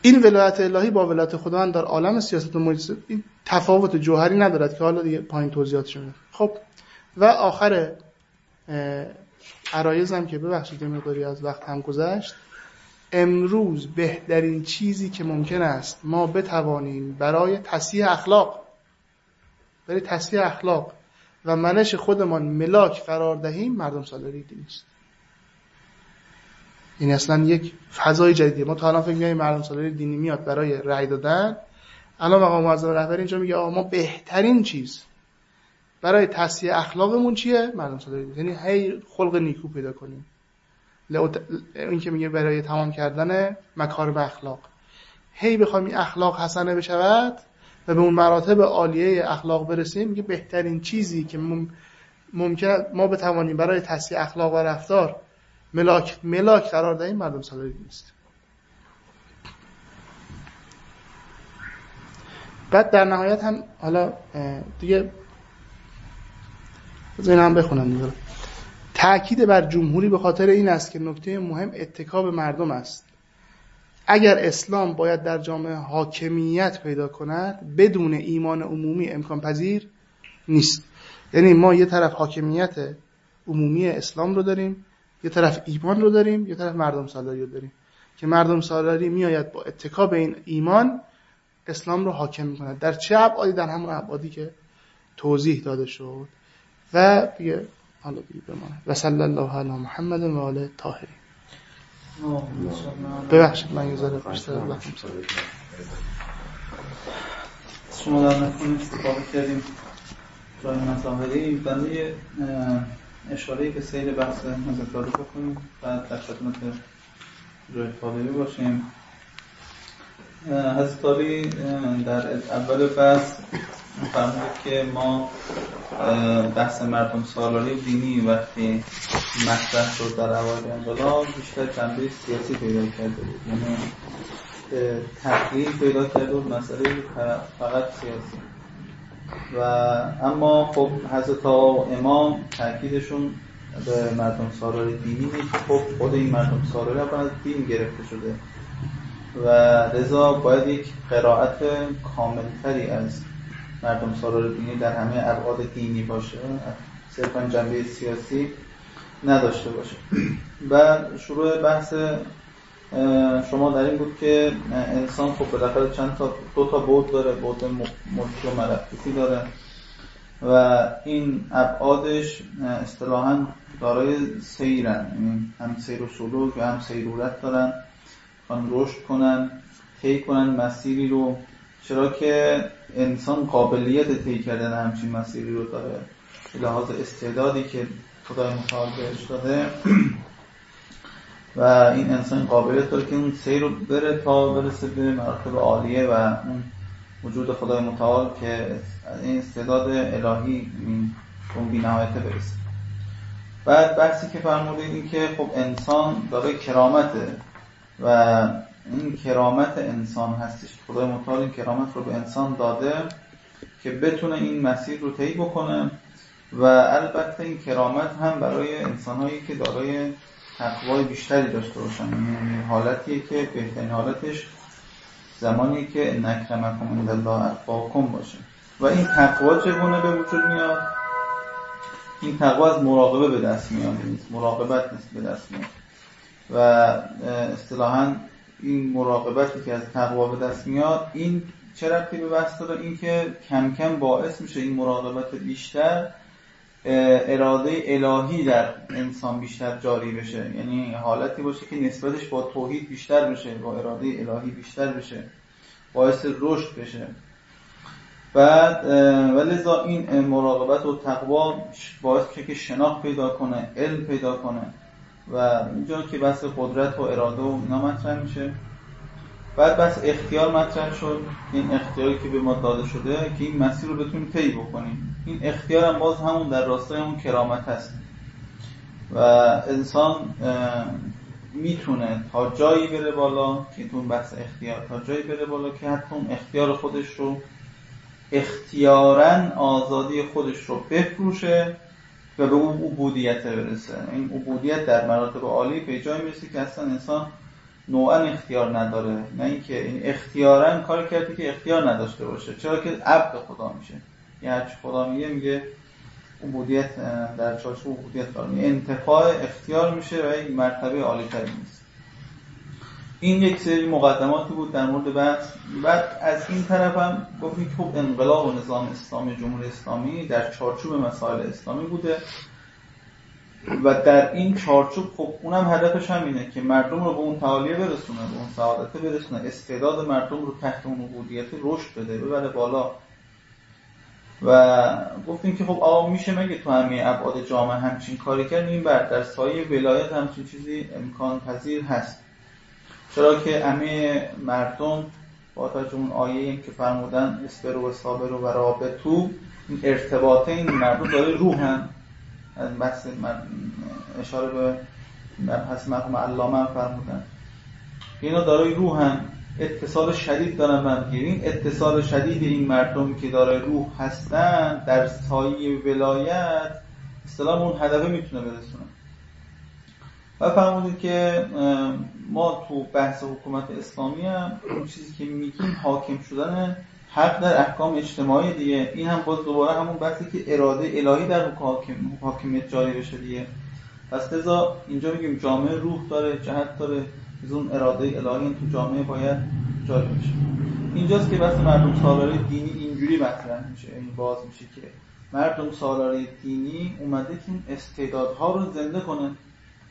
این ولایت الهی با ولایت خداوند در عالم سیاست و مجلس این تفاوت جوهری ندارد که حالا دیگه پایین توضیحات شده خب و آخر عرایزم که ببخشید مقداری از وقت هم گذشت. امروز بهترین چیزی که ممکن است ما بتوانیم برای تصحیح اخلاق برای تصحیح اخلاق و منش خودمان ملاک قرار دهیم مردم سالاری دینی این اصلا یک فضای جدیدیه. ما تا الان فکر می‌کنیم مردم سالاری دینی میاد برای رأی دادن. الان مقام معظم رهبری اینجا میگه آقا ما بهترین چیز برای تصحیح اخلاقمون چیه؟ مردم سالاری یعنی هی خلق نیکو پیدا کنیم. این که میگه برای تمام کردن مکارم اخلاق. هی بخوایم این اخلاق حسنه بشود و به اون مراتب عالیه اخلاق برسیم میگه بهترین چیزی که ممکن ما بتوانیم برای تصحیح اخلاق و رفتار ملاک ملاک قرار دهیم مردم سالاری نیست. بعد در نهایت هم حالا دیگه این هم بخونم دیگه. تأکید بر جمهوری به خاطر این است که نکته مهم اتکاب مردم است. اگر اسلام باید در جامعه حاکمیت پیدا کند بدون ایمان عمومی امکان پذیر نیست. یعنی ما یه طرف حاکمیت عمومی اسلام رو داریم یه طرف ایمان رو داریم یه طرف مردم سالاری رو داریم. که مردم سالاری میآید با اتکا به این ایمان اسلام رو حاکم می‌کنه در چه ابعادی؟ در همون ابعادی که توضیح داده شد. و دیگه حالا دیگه بمانه. و صلی الله علی محمد و آله طاهری. ببخشید من یه ذره بیشتر شما در نکنیم استفاده کردیم. جای مظاهری بنده اشاره به سیر بحث مذکرات بکنیم. بعد در خدمت جای طالبی باشیم. حضرت در اول بحث فرمود که ما بحث مردم سالاری دینی وقتی مطرح شد در اوایل انقلاب بیشتر جنبه سیاسی پیدا کرده بود. یعنی تحلیل پیدا کرده بود مسئله فقط سیاسی. و اما خب حضرت امام تاکیدشون به مردم سالاری دینی که خب خود این مردم سالاری از دین گرفته شده. و رضا باید یک قرائت کاملتری از مردم سالار دینی در همه ابعاد دینی باشه. صرفا جنبه سیاسی نداشته باشه. و شروع بحث شما در این بود که انسان خب بالاخره چند تا دو تا بود داره بود ملکی و ملکوتی داره. و این ابعادش اصطلاحا دارای سیرن. یعنی هم سیر و سلوک و هم سیرورت دارن. خواهن رشد کنن طی کنن مسیری رو. چرا که انسان قابلیت طی کردن همچین مسیری رو داره. لحاظ استعدادی که خدای متعال بهش داده. [CLEARS THROAT] و این انسان قابلیت داره که اون سیر رو بره تا برسه به مراتب عالیه و اون وجود خدای متعال که این استعداد الهی اون بی برسه. بعد بحثی که فرمودید این که خب انسان داره کرامته و این کرامت انسان هستش. خدای متعال این کرامت رو به انسان داده که بتونه این مسیر رو طی بکنه و البته این کرامت هم برای انسانهایی که دارای تقوای بیشتری داشته باشن. یعنی حالتیه که بهترین حالتش زمانی که نکرمکم عند الله اتقاکم باشه. و این تقوا چگونه به وجود میاد؟ این تقوا از مراقبه به دست میاد مراقبت نیست به دست میاد. و اصطلاحا این مراقبتی که از تقوا به دست میاد این چه ربطی به بحث داره؟ این که کم کم باعث میشه این مراقبت بیشتر اراده الهی در انسان بیشتر جاری بشه. یعنی حالتی باشه که نسبتش با توحید بیشتر بشه با اراده الهی بیشتر بشه باعث رشد بشه. بعد ولذا این مراقبت و تقوا باعث میشه که شناخت پیدا کنه علم پیدا کنه. و اینجا که بحث قدرت و اراده و اینا مطرح میشه. بعد بس اختیار مطرح شد. این اختیاری که به ما داده شده که این مسیر رو بتونیم طی بکنیم. این اختیار هم باز همون در راستای اون کرامت هست. و انسان می‌تونه تا جایی بره بالا که تو بحث اختیار تا جایی بره بالا که حتی اختیار خودش رو اختیارا آزادی خودش رو بفروشه و به اون عبودیت برسه. این عبودیت در مراتب عالی به جای می‌رسه که اصلا انسان نوعا اختیار نداره. نه اینکه این اختیارا کار کرده که اختیار نداشته باشه. چرا که عبد خدا میشه. یعنی هرچی خدا میگه میگه عبودیت در چارچوب عبودیت قرار انتفاع اختیار میشه و این مرتبه عالی تری نیست این یک سری مقدماتی بود در مورد بحث بعد از این طرف هم گفتیم خب انقلاب و نظام اسلامی جمهوری اسلامی در چارچوب مسائل اسلامی بوده. و در این چارچوب خب اونم هدفش همینه که مردم رو به اون تعالیه برسونه به اون سعادت برسونه. استعداد مردم رو تحت اون عبودیت رشد بده ببره بالا. و گفتیم که خب آقا میشه مگه تو همه ابعاد جامعه همچین کاری کرد این بر در سایه ولایت همچین چیزی امکان پذیر هست. چرا که همه مردم با توجه اون آیه که فرمودن اسپر و صابر و رابطو این ارتباطه این مردم داره روحن. از بحث اشاره به پس مرحوم علامه فرمودن. اینا دارای روحن اتصال شدید دارن من این اتصال شدید این مردم که داره روح هستن در سایه ولایت اصطلاح اون هدفه می‌تونه برسونه. و فرمودید که ما تو بحث حکومت اسلامی هم اون چیزی که میگیم حاکم شدن حق در احکام اجتماعی دیگه. این هم باز دوباره همون بحثی که اراده الهی در حاکمیت جاری بشه دیگه. پس لذا اینجا میگیم جامعه روح داره جهت داره. از اون اراده الهی تو جامعه باید جاری بشه. اینجاست که بحث مردم سالاری دینی اینجوری مطرح میشه. این باز میشه که مردم سالاری دینی اومده که این استعدادها رو زنده کنه.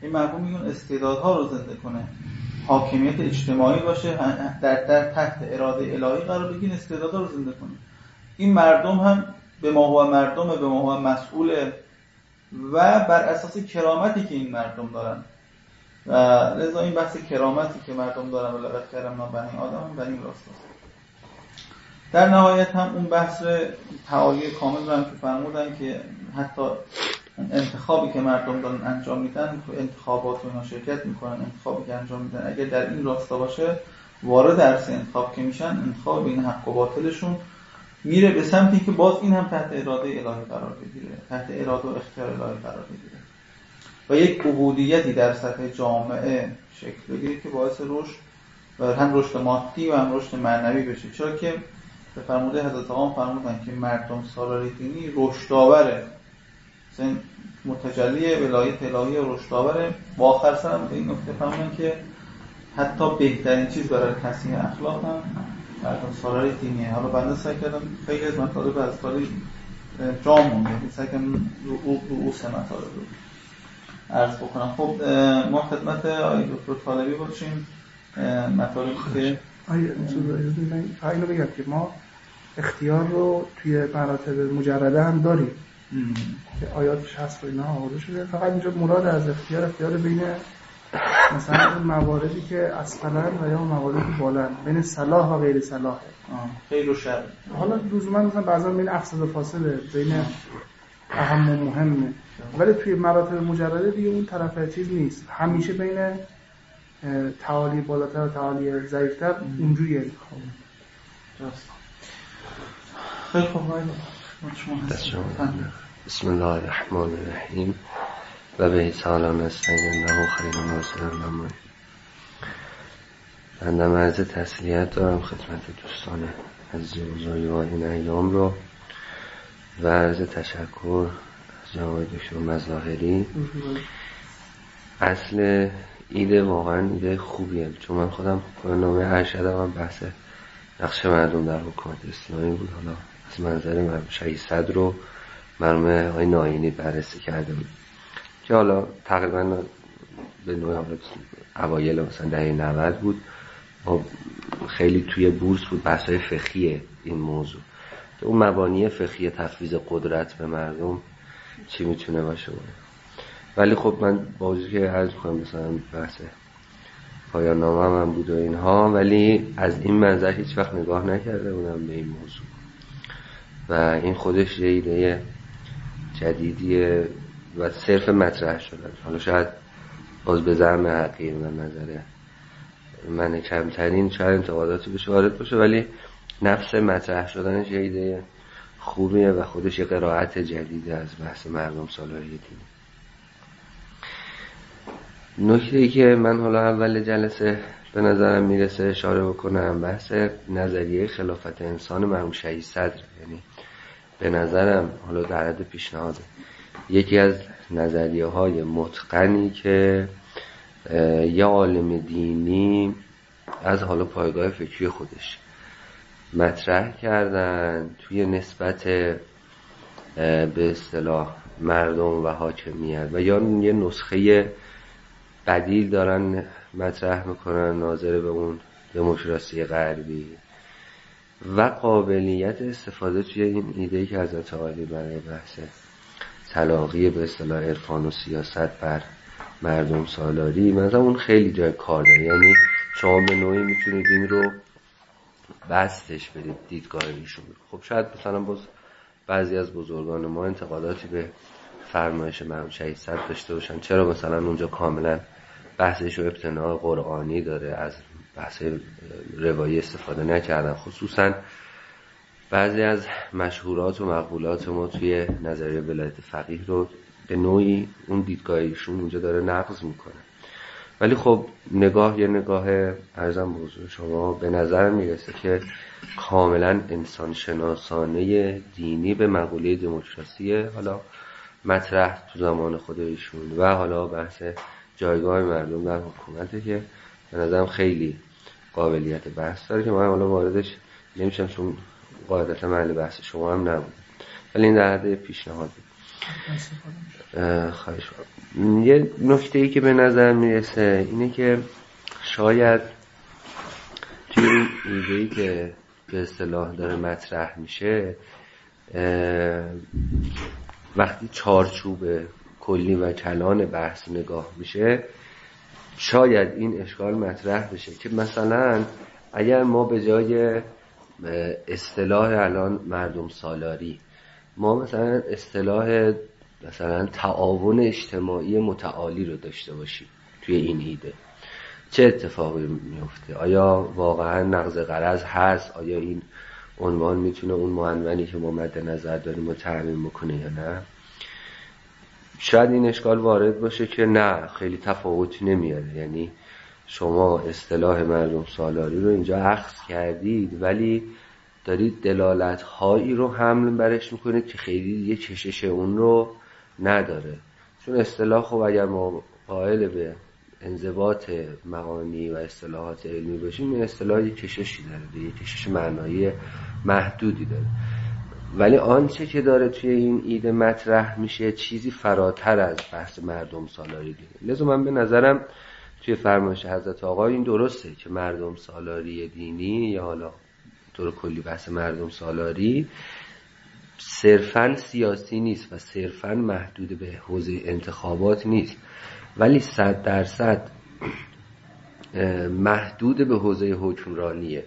این مردم میگن استعدادها رو زنده کنه. حاکمیت اجتماعی باشه در, در تحت اراده الهی قرار بگین استعدادها رو زنده کنه. این مردم هم به ما هو مردم به ما هو مسئول و بر اساس کرامتی که این مردم دارن. و لذا این بحث کرامتی که مردم دارن و لقد کرمنا بنی آدم هم بنی راست در نهایت هم اون بحث تعالی کامل رو هم که فرمودن که حتی انتخابی که مردم دارن انجام میدن تو انتخابات و شرکت می‌کنن انتخابی که انجام میدن. اگر در این راستا باشه وارد درس انتخاب که میشن انتخاب این حق و باطلشون میره به سمتی که باز این هم تحت اراده الهی قرار بگیره تحت اراده و اختیار الهی قرار بگیره. و یک عبودیتی در سطح جامعه شکل بگیره که باعث رشد و هم رشد مادی و هم رشد معنوی بشه. چرا که به فرموده حضرت آقا فرمودن که مردم سالار دینی رشدآوره. متجلی ولایت الهی رشدآوره با آخر سرم به این نکته فرمودن که حتی بهترین چیز برای تصحیح اخلاق هم مردم سالار دینیه حالا بنده سعی کردم خیلی از مطالب از کاری جام مونده. سعی کردم رؤوس مطالب رو عرض بکنم. خب ما خدمت آقای دکتر طالبی باشیم. مطالبی که اینو بگم که ما اختیار رو توی مراتب مجرده هم داریم. که آیاتش هست و اینا آورده شده؟ فقط اینجا مراد از اختیار اختیار بین مثلا اون مواردی که اسفلن و یا مواردی که بالن بین صلاح و غیر صلاح. خیر و شر حالا لزوما مثلا بعضا بین افسد و فاصله بین اهم و مهمه. ولی توی مراتب مجرده دیگه اون طرف چیز نیست. همیشه بین تعالی بالاتر و تعالی ضعیفتر اونجوریه. خیلی خوب. بسم الله الرحمن الرحیم. و به سلام نستعین انه خیر ناصر نمای. بنده مرز تسلیت دارم خدمت دوستان از و این ایام رو. و عرض تشکر از جناب دکتر مظاهری. اصل ایده واقعا ایده خوبیه. چون من خودم نامه ارشدم هم بحث نقش مردم در حکومت اسلامی بود. حالا از منظر من شهید صدر رو مرموم های ناینی بررسی کرده بود. که حالا تقریبا به نوع اوایل مثلا دهه 90 بود. ما خیلی توی بورس بود بحث های این موضوع. اون مبانی فقهی تفویض قدرت به مردم چی می‌تونه باشه؟ بود ولی خب من با که عرض کنم مثلا بحث پایان نامه هم بود و اینها ولی از این منظر هیچ وقت نگاه نکرده بودم به این موضوع. و این خودش یه ایده جدیدیه و صرف مطرح شدن. حالا شاید باز به زعم حقیر و نظره من کمترین شاید انتقاداتی بشه وارد باشه ولی نفس مطرح شدنش یه ایده خوبیه و خودش یه قرائت جدیده از بحث مردم دینی نکته ای که من حالا اول جلسه به نظرم می‌رسه اشاره بکنم بحث نظریه خلافت انسان مرحوم شهید صدر. یعنی به نظرم حالا در حد پیشنهاده یکی از نظریه های متقنی که یه عالم دینی از حالا پایگاه فکری خودش مطرح کردن توی نسبت به اصطلاح مردم و حاکمیت. و یا یه نسخه بدیل دارن مطرح می‌کنن ناظر به اون دموکراسی غربی. و قابلیت استفاده توی این ایده که حضرت عالی برای بحث تلاقی به اصطلاح عرفان و سیاست بر مردم سالاری مثلا اون خیلی جای کار داره یعنی شما به نوعی می‌تونید این رو بستش بدید دیدگاه ایشون خب شاید مثلا باز بعضی از بزرگان ما انتقاداتی به فرمایش مرحوم شهید صد داشته باشن. چرا مثلا اونجا کاملا بحثش و ابتناع قرآنی داره از بحث روایی استفاده نکردن خصوصا بعضی از مشهورات و مقبولات ما توی نظریه ولایت فقیه رو به نوعی اون دیدگاهیشون اونجا داره نقض می‌کنه. ولی خب نگاه یه نگاه ارزم موضوع شما به نظر می‌رسه که کاملا انسان شناسانه دینی به مقوله دموکراسی حالا مطرح تو زمان خودشون و حالا بحث جایگاه مردم در حکومته که به نظرم خیلی قابلیت بحث داره که ما حالا واردش نمیشم چون قاعدتا محل بحث شما هم نبود. ولی این در حد پیشنهاد. خواهش یه نکته ای که به نظر می‌رسه اینه که شاید توی این ایده ای که به اصطلاح داره مطرح میشه وقتی چارچوب کلی و کلان بحث نگاه میشه شاید این اشکال مطرح بشه که مثلا اگر ما به جای اصطلاح الان مردم سالاری ما مثلا اصطلاح مثلا تعاون اجتماعی متعالی رو داشته باشیم توی این ایده چه اتفاقی میفته؟ آیا واقعا نقض قرض هست؟ آیا این عنوان می‌تونه اون معنونی که ما مد نظر داریم رو تعمین بکنه یا نه؟ شاید این اشکال وارد باشه که نه خیلی تفاوتی نمیاره. یعنی شما اصطلاح مردم سالاری رو اینجا اخذ کردید ولی دارید دلالت هایی رو حمل برش می‌کنید که خیلی یه چشش اون رو نداره. چون اصطلاح خب اگر ما قائل به انضباط معانی و اصطلاحات علمی باشیم این اصطلاح یه کششی داره یه کشش معنایی محدودی داره. ولی آنچه که داره توی این ایده مطرح میشه چیزی فراتر از بحث مردم سالاری. دینی لذا من به نظرم توی فرمایش حضرت آقا این درسته که مردم سالاری دینی یا حالا طور کلی بحث مردم سالاری صرفا سیاسی نیست و صرفا محدود به حوزه انتخابات نیست. ولی صد درصد محدود به حوزه حکمرانیه.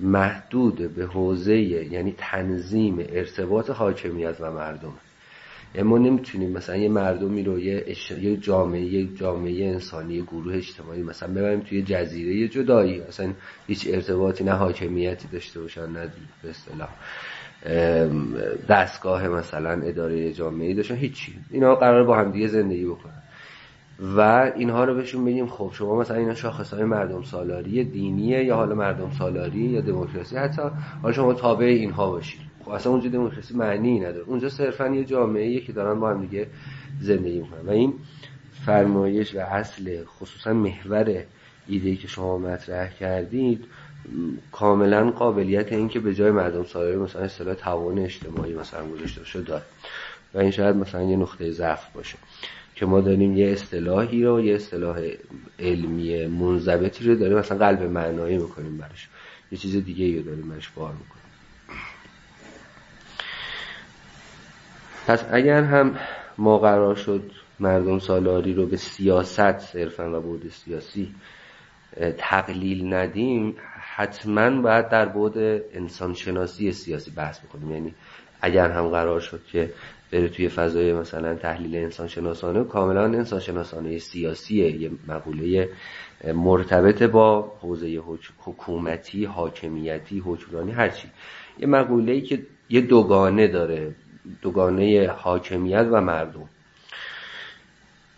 محدود به حوزه یعنی تنظیم ارتباط حاکمیت و مردم. یعنی ما نمی‌تونیم مثلا یه مردمی رو یه, یه جامعه یه جامعه انسانی گروه اجتماعی مثلا ببریم توی جزیره جدایی. مثلا هیچ ارتباطی نه حاکمیتی داشته باشن نه به اصطلاح دستگاه مثلا اداره جامعه داشتن هیچی. اینا قرار با هم دیگه زندگی بکنن. و اینها رو بهشون بگیم خب شما مثلا اینا شاخص های مردم سالاری دینیه یا حالا مردم سالاری یا دموکراسی حتی حالا شما تابع اینها باشید. خب اصلا اونجا دموکراسی معنی نداره. اونجا صرفا یه جامعه که دارن با هم دیگه زندگی می‌کنن. و این فرمایش و اصل خصوصا محور ایده که شما مطرح کردید کاملا قابلیت این که به جای مردم سالاری مثلا اصطلاح توان اجتماعی مثلا گذاشته داره. و این شاید مثلا یه نقطه ضعف باشه. که ما داریم یه اصطلاحی رو یه اصطلاح علمی منضبطی رو داریم مثلا قلب معنایی می‌کنیم برش یه چیز دیگه رو داریم برش بار می‌کنیم. پس اگر هم ما قرار شد مردم سالاری رو به سیاست صرفا و بود سیاسی تقلیل ندیم حتما باید در بود انسانشناسی سیاسی بحث بکنیم. یعنی اگر هم قرار شد که بره توی فضای مثلا تحلیل انسان شناسانه کاملا انسان شناسانه سیاسیه. یه مقوله مرتبط با حوزه حکومتی حاکمیتی حکمرانی هرچی یه مقوله که یه دوگانه داره. دوگانه حاکمیت و مردم.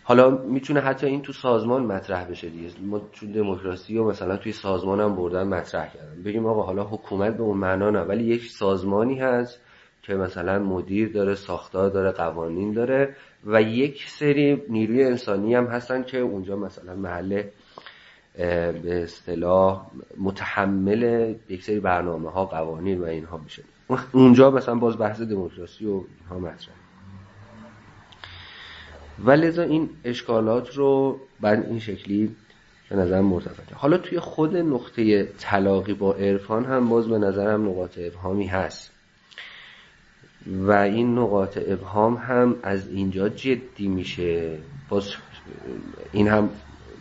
حالا می‌تونه حتی این تو سازمان مطرح بشه دیگه. ما چون دموکراسی و مثلا توی سازمان هم بردن مطرح کردن. بگیم آقا حالا حکومت به اون معنا نه. ولی یک سازمانی هست که مثلا مدیر داره ساختار داره قوانین داره و یک سری نیروی انسانی هم هستن که اونجا مثلا محل به اصطلاح متحمل یک سری برنامه ها قوانین و اینها میشه. اونجا مثلا باز بحث دموکراسی و اینها مطرح و لذا این اشکالات رو بعد این شکلی به نظر مرتفعه. حالا توی خود نقطه تلاقی با عرفان هم باز به نظرم نقاط ابهامی هست. و این نقاط ابهام هم از اینجا جدی میشه. باز این هم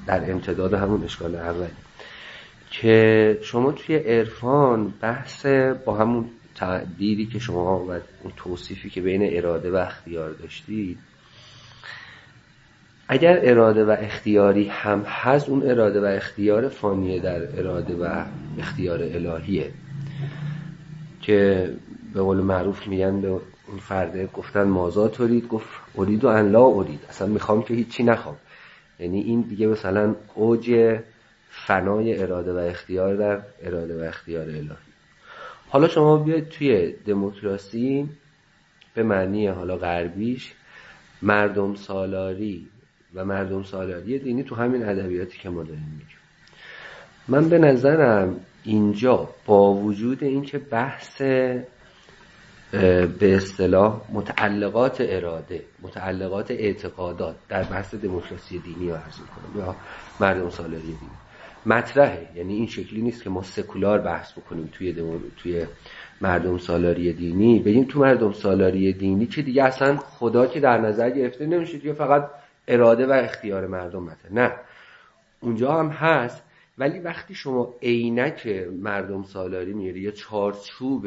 در امتداد همون اشکال اول که شما توی عرفان بحث با همون تعبیری که شما و اون توصیفی که بین اراده و اختیار داشتید اگر اراده و اختیاری هم هست اون اراده و اختیار فانیه در اراده و اختیار الهیه. که به قول معروف میگن به اون فرده گفتن مازا تورید گفت ارید و انلا ارید. اصلا می‌خوام که هیچی نخوام. یعنی این دیگه مثلا اوج فنای اراده و اختیار در اراده و اختیار الهی. حالا شما بیاید توی دموکراسی به معنی حالا غربیش مردم سالاری و مردم سالاری دینی تو همین ادبیاتی که ما داریم میگیم. من به نظرم اینجا با وجود اینکه بحث به اصطلاح متعلقات اراده متعلقات اعتقادات در بحث دموکراسی دینی رو عرض کنم یا مردم سالاری دینی. مطرحه یعنی این شکلی نیست که ما سکولار بحث بکنیم توی توی مردم سالاری دینی. بگیم تو مردم سالاری دینی که دیگه اصلا خدا که در نظر گرفته نمیشه دیگه فقط اراده و اختیار مردم مطرح نه. اونجا هم هست ولی وقتی شما عینک مردم سالاری میاری یا چارچوب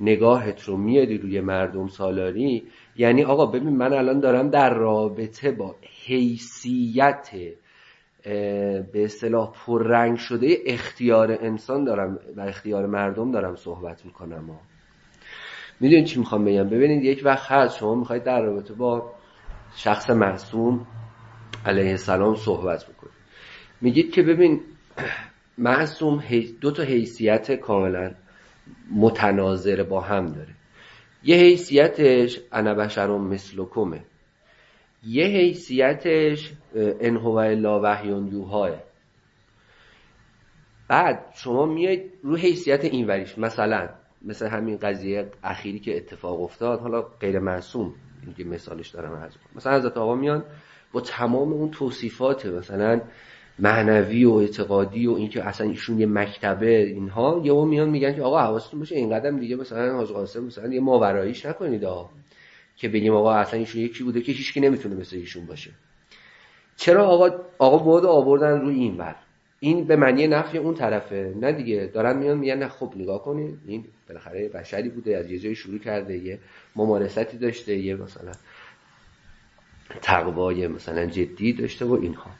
نگاهت رو میاری روی مردم سالاری؟ یعنی آقا ببین من الان دارم در رابطه با حیثیت به اصطلاح پررنگ شده اختیار انسان دارم و اختیار مردم دارم صحبت می‌کنم. می‌دونید چی می‌خوام بگم؟ ببینید یک وقت هست شما می‌خواید در رابطه با شخص معصوم علیه السلام صحبت بکنید. میگید که ببین [CLEARS THROAT] معصوم دو تا حیثیت کاملا متناظر با هم داره. یه حیثیتش انا بشرم مثلکمه. یه حیثیتش ان هو الا وحی بعد شما میایید رو حیثیت اینوریش. مثلا مثل همین قضیه اخیری که اتفاق افتاد حالا غیر معصوم اینکه مثالش دارم از مثلا حضرت آقا میان با تمام اون توصیفات مثلا معنوی و اعتقادی و اینکه اصلا ایشون یه مکتبه اینها یهو میان میگن که آقا حواستون باشه این قدم دیگه مثلا حاج قاسم مثلا یه ماوراییش نکنید آقا که بگیم آقا اصلا ایشون یکی بوده که هیچکی نمی‌تونه مثل ایشون باشه. چرا آقا آقا بود آوردن روی این ور؟ این به معنی نفی اون طرفه. نه دیگه دارن میان میگن نه خب نگاه کنید. این بالاخره بشری بوده از یه جایی شروع کرده یه ممارستی داشته یه مثلا تقوای مثلا جدی داشته و اینها.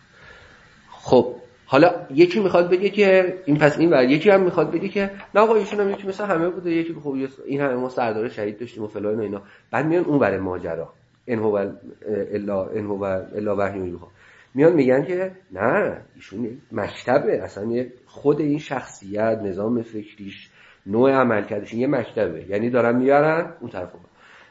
خب حالا یکی می‌خواد بگه که این پس این بر یکی هم می‌خواد بگه که نه آقا ایشون هم یکی مثل همه بوده یکی خب این همه ما سردار شهید داشتیم و فلان و اینا. بعد میان اون بر ماجرا. ان هو الا ان هو الا وحی میان میگن که نه ایشون مکتبه اصلا خود این شخصیت نظام فکریش نوع عملکردش یه مکتبه. یعنی دارن میارن اون طرف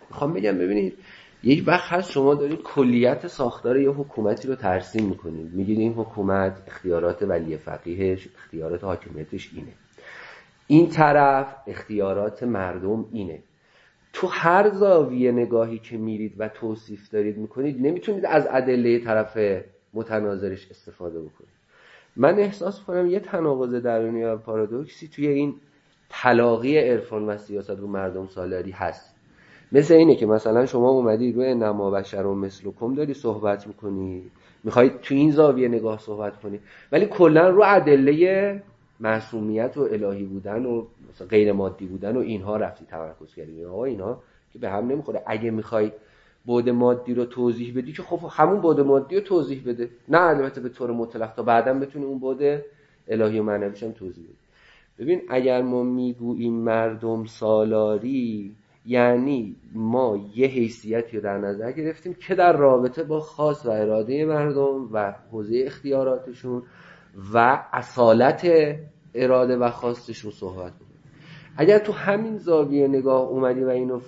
می‌خوام بگم ببینید یک وقت هست شما دارید کلیت ساختار یه حکومتی رو ترسیم می‌کنید. میگید این حکومت اختیارات ولی فقیهش اختیارات حاکمیتش اینه. این طرف اختیارات مردم اینه. تو هر زاویه نگاهی که میرید و توصیف دارید می‌کنید نمی‌تونید از ادله طرف متناظرش استفاده بکنید. من احساس کنم یه تناقض درونی و پارادوکسی توی این تلاقی عرفان و سیاست رو مردم سالاری هست. مثل اینه که مثلا شما اومدی روی نما بشر و مثل کم داری صحبت می‌کنی. می‌خواید تو این زاویه نگاه صحبت کنی. ولی کلا رو ادله معصومیت و الهی بودن و غیر مادی بودن و اینها رفتی تمرکز کردی. آقا اینا که به هم نمی‌خوره. اگه می‌خوای بود مادی رو توضیح بدی که خب همون بود مادی رو توضیح بده. نه البته به طور مطلق تا بعدا بتونی اون بود الهی و معنویش هم توضیح بدی. ببین اگر ما می‌گوییم مردم سالاری یعنی ما یه حیثیتی رو در نظر گرفتیم که در رابطه با خاص و اراده مردم و حوزه اختیاراتشون و اصالت اراده و خواستشون صحبت کنیم اگر تو همین زاویه نگاه اومدی و اینو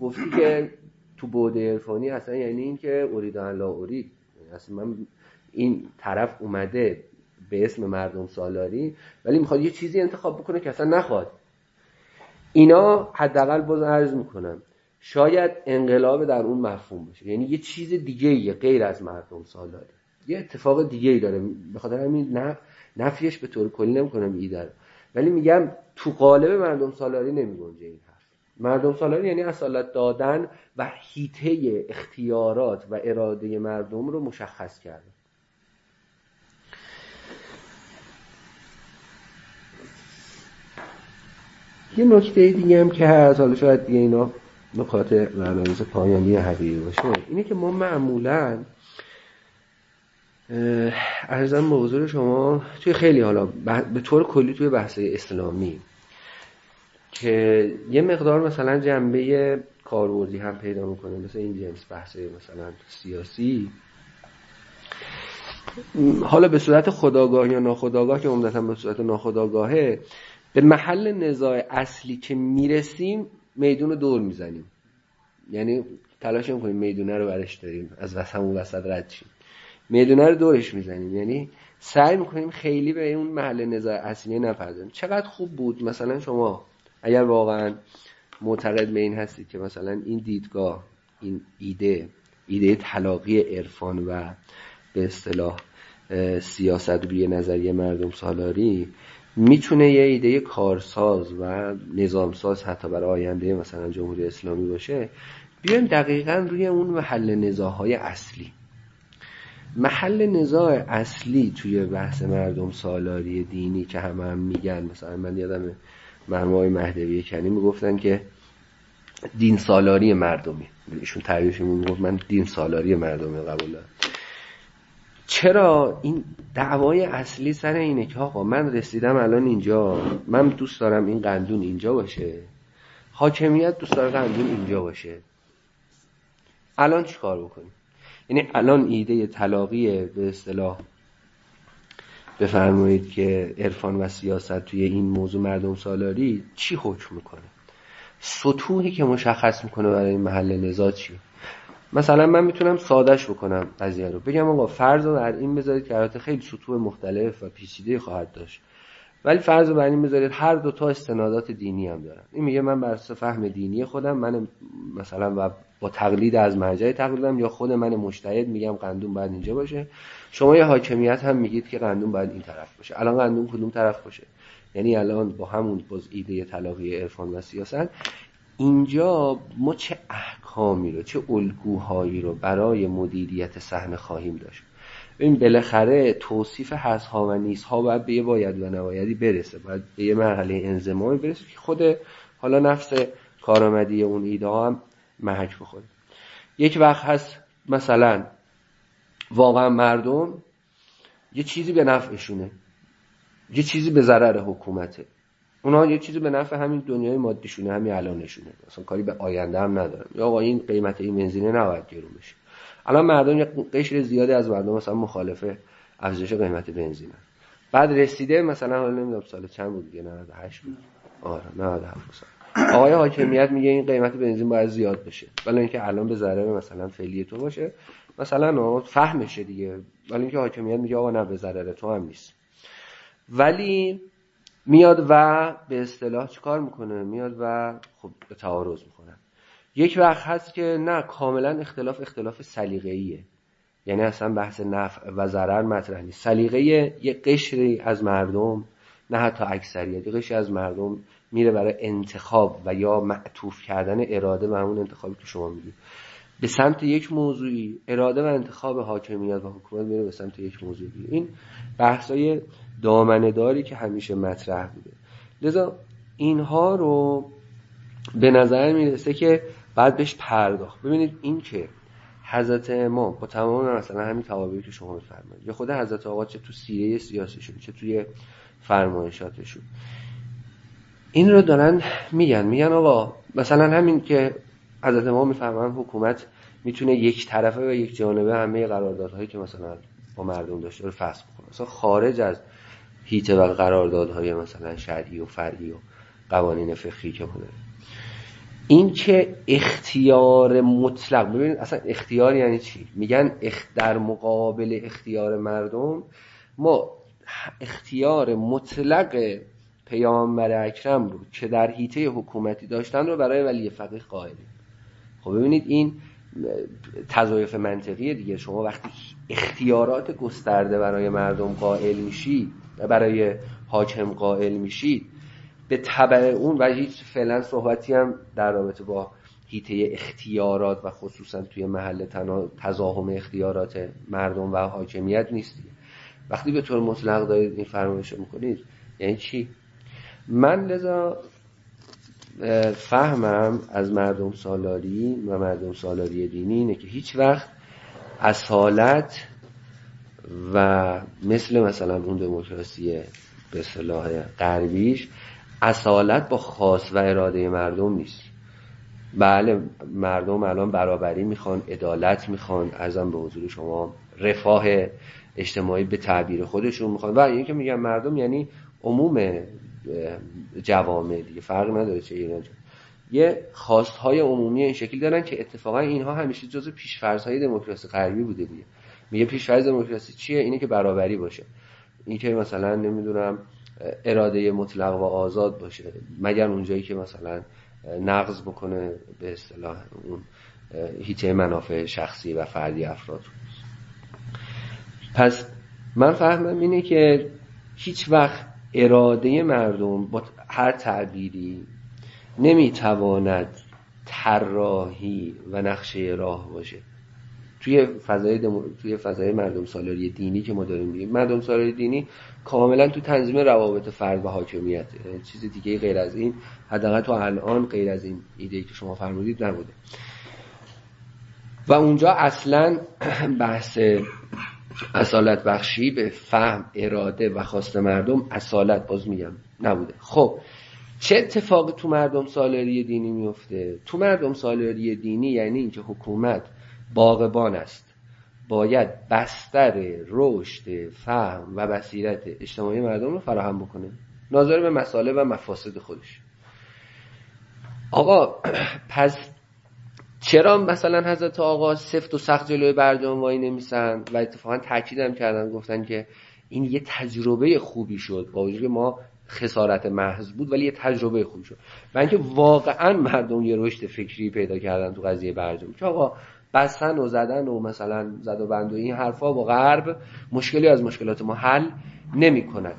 گفتی که تو بوده عرفانی اصلا یعنی این که ارید لا ارید اصلا من این طرف اومده به اسم مردم سالاری ولی می‌خواد یه چیزی انتخاب بکنه که اصلا نخواد. اینا حداقل باز عرض می‌کنم شاید انقلاب در اون مفهوم باشه. یعنی یه چیز دیگه یه غیر از مردم سالاری یه اتفاق دیگه ای داره. به خاطر همین نه نفیش به طور کلی نمی‌کنم ایده ولی میگم تو قالب مردم سالاری نمیگنجه این حرف. مردم سالاری یعنی اصالت دادن و هیته اختیارات و اراده مردم رو مشخص کردن. یه نکته دیگه هم که هست حالا شاید دیگه اینا نکات و پایانی حقیقی باشه. اینه که ما معمولا ارزم به حضور شما توی خیلی حالا به طور کلی توی بحث اسلامی که یه مقدار مثلا جنبه کاربردی هم پیدا می‌کنه مثل این جنس بحث مثلا سیاسی. حالا به صورت خداگاه یا ناخداگاه که عمدتا به صورت ناخداگاهه به محل نزاع اصلی که می‌رسیم میدون رو دور می‌زنیم. یعنی تلاش می‌کنیم می‌دونه رو برش داریم از وسط همون وسط رد شیم. می‌دونه رو دورش می‌زنیم. یعنی سعی می‌کنیم خیلی به اون محل نزاع اصلی نپردازیم. چقدر خوب بود مثلا شما اگر واقعا معتقد به این هستید که مثلا این دیدگاه این ایده ایده تلاقی عرفان و به اصطلاح سیاست روی نظریه مردم سالاری می‌تونه یه ایده کارساز و نظامساز حتی برای آینده مثلا جمهوری اسلامی باشه بیایم دقیقا روی اون محل نزاهای اصلی. محل نزاع اصلی توی بحث مردم سالاری دینی که همه هم میگن مثلا من یادم مرمای مهدوی کنی می‌گفتن که دین سالاری مردمی. ایشون تعریفش می‌گفت من دین سالاری مردمی قبول دارم چرا این دعوای اصلی سر اینه که آقا من رسیدم الان اینجا من دوست دارم این قندون اینجا باشه. حاکمیت دوست داره قندون اینجا باشه. الان چیکار بکنیم؟ یعنی الان ایده طلاقی به اصطلاح بفرمایید که عرفان و سیاست توی این موضوع مردم سالاری چی حکم می‌کنه؟ سطوحی که مشخص می‌کنه برای محل نزاع چی مثلا من می‌تونم سادش بکنم قضیه رو. بگم آقا فرض رو در این بذارید که البته خیلی سطوح مختلف و پیچیده خواهد داشت. ولی فرض رو بر این بذارید هر دو تا استنادات دینی هم دارن. این میگه من بر فهم دینی خودم من مثلا و با تقلید از مرجع تقلیدم یا خود من مجتهد میگم قندون باید اینجا باشه. شما یه حاکمیت هم میگید که قندون باید این طرف باشه. الان قندون کدوم طرف باشه؟ یعنی الان با همون باز ایده تلاقی عرفان و سیاست. اینجا ما چه احکامی رو چه الگوهایی رو برای مدیریت صحنه خواهیم داشت. این بالاخره توصیف ها و ها باید به یه باید و نبایدی برسه. باید به یه مرحله انزمامی برسه که خود حالا نفس کارآمدی اون ایده ها هم محک بخوره. یک وقت هست مثلا واقعا مردم یه چیزی به نفعشونه. یه چیزی به ضرر حکومته. اونا یه چیزی به نفع همین دنیای مادیشونه همین الانشونه. اصلا کاری به آینده هم ندارم یا آقا این قیمت این بنزینه نباید گرون بشه. الان مردم یه قشر زیادی از مردم مثلا مخالفه افزایش قیمت بنزین بعد رسیده مثلا حالا نمی‌دونم سال چند بود دیگه 98 بود. آره 97 سال. آقای حاکمیت میگه این قیمت بنزین باید زیاد بشه. ولی اینکه الان به ضرر مثلا فعلی تو باشه مثلا فهمشه دیگه. ولی اینکه حاکمیت میگه آقا نه به ضرر تو هم نیست. ولی میاد و به اصطلاح چیکار می‌کنه؟ میاد و خب تعارض می‌کنه. یک وقت هست که نه کاملا اختلاف اختلاف سلیقه‌ایه. یعنی اصلا بحث نفع و ضرر مطرح نیست. سلیقه یک قشری از مردم نه حتی اکثریت یک قشری از مردم میره برای انتخاب و یا معطوف کردن اراده و همون انتخابی که شما میگید به سمت یک موضوعی اراده و انتخاب حاکمیت و حکومت میره به سمت یک موضوعی. این بحثای دامنه که همیشه مطرح بوده. لذا اینها رو به نظر می‌رسه که بعد بهش پرداخت. ببینید این که حضرت امام با تمام مثلا همین توابعی که شما میفرمایید یا خود حضرت آقا چه تو سیره سیاسیشون چه توی فرمایشاتشون. این رو دارن میگن. میگن آقا مثلا همین که حضرت امام میفرمان حکومت می‌تونه یک طرفه و یک جانبه همه قراردادهایی که مثلا با مردم داشته رو بکنه مثلا خارج از هیته و قراردادهای مثلا شرعی و فرعی و قوانین فقهی که بوده. این که اختیار مطلق؟ ببینید اصلا اختیار یعنی چی؟ میگن در مقابل اختیار مردم ما اختیار مطلق پیامبر اکرم رو که در حیطه حکومتی داشتن رو برای ولی فقیه قائلیم. خب ببینید این تضایف منطقیه دیگه. شما وقتی اختیارات گسترده برای مردم قائل میشید و برای حاکم قائل میشید به طبع اون و هیچ فعلا صحبتی هم در رابطه با هیته اختیارات و خصوصا توی محل تزاهم اختیارات مردم و حاکمیت نیست وقتی به طور مطلق دارید این فرمایش می‌کنید یعنی چی؟ من لذا فهمم از مردم سالاری و مردم سالاری دینی اینه که هیچ وقت اصالت و مثل مثلا اون دموکراسی به صلاح غربیش اصالت با خاص و اراده مردم نیست. بله مردم الان برابری می‌خوان عدالت می‌خوان ارزم به حضور شما رفاه اجتماعی به تعبیر خودشون می‌خوان. و این که میگم مردم یعنی عموم جوامع دیگه فرق نداره چه ایران یه خواستهای عمومی این شکل دارن که اتفاقا اینها همیشه جز پیشفرضهای دموکراسی غربی بوده دیگه. میگه پیشفرض دموکراسی چیه؟ اینه که برابری باشه. این که مثلا نمی‌دونم اراده مطلق و آزاد باشه. مگر اونجایی که مثلا نقض بکنه به اصطلاح اون هیته منافع شخصی و فردی افراد. پس من فهمم اینه که هیچ وقت اراده مردم با هر تعبیری نمی‌تواند طراحی و نقشه راه باشه. توی فضای توی فضای مردم سالاری دینی که ما داریم میگیم مردم سالاری دینی کاملا تو تنظیم روابط فرد و حاکمیت. چیز دیگه غیر از این حداقل تو الان غیر از این ایده که شما فرمودید نبوده. و اونجا اصلا [CLEARS THROAT] بحث اصالت بخشی به فهم اراده و خواست مردم اصالت باز میگم نبوده. خب چه اتفاقی تو مردم سالاری دینی میفته؟ تو مردم سالاری دینی یعنی اینکه حکومت باغبان است. باید بستر رشد فهم و بصیرت اجتماعی مردم رو فراهم بکنه. ناظر به مسائل و مفاسد خودش. آقا پس چرا مثلا حضرت آقا سفت و سخت جلوی برجام وای نمیسن؟ و اتفاقا تاکیدم کردن گفتن که این یه تجربه خوبی شد با وجود ما خسارت محض بود ولی یه تجربه خوبی شد. و اینکه واقعا مردم یه رشد فکری پیدا کردن تو قضیه برجام. که آقا بستن و زدن و مثلا زد و بند و این حرفا با غرب مشکلی از مشکلات ما حل نمی‌کنن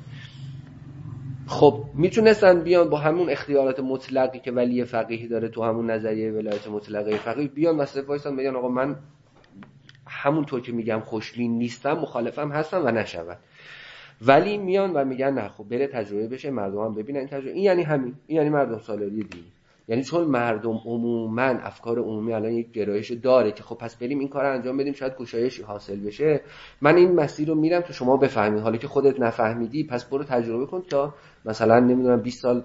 خب می‌تونستن بیان با همون اختیارات مطلقی که ولی فقیه داره تو همون نظریه ولایت مطلقه فقیه بیان واسه وایسان بگن آقا من همونطور که میگم خوشبین نیستم مخالفم هستم و نشود. ولی میان و میگن نه خب بره تجربه بشه مردم هم ببینن این تجربه. این یعنی همین. این یعنی مردم سالاری دینی یعنی چون مردم عموما افکار عمومی الان یک گرایش داره که خب پس بریم این کار انجام بدیم شاید گشایشی حاصل بشه. من این مسیر رو میرم تا شما بفهمید. حالا که خودت نفهمیدی پس برو تجربه کن تا مثلا نمی‌دونم 20 سال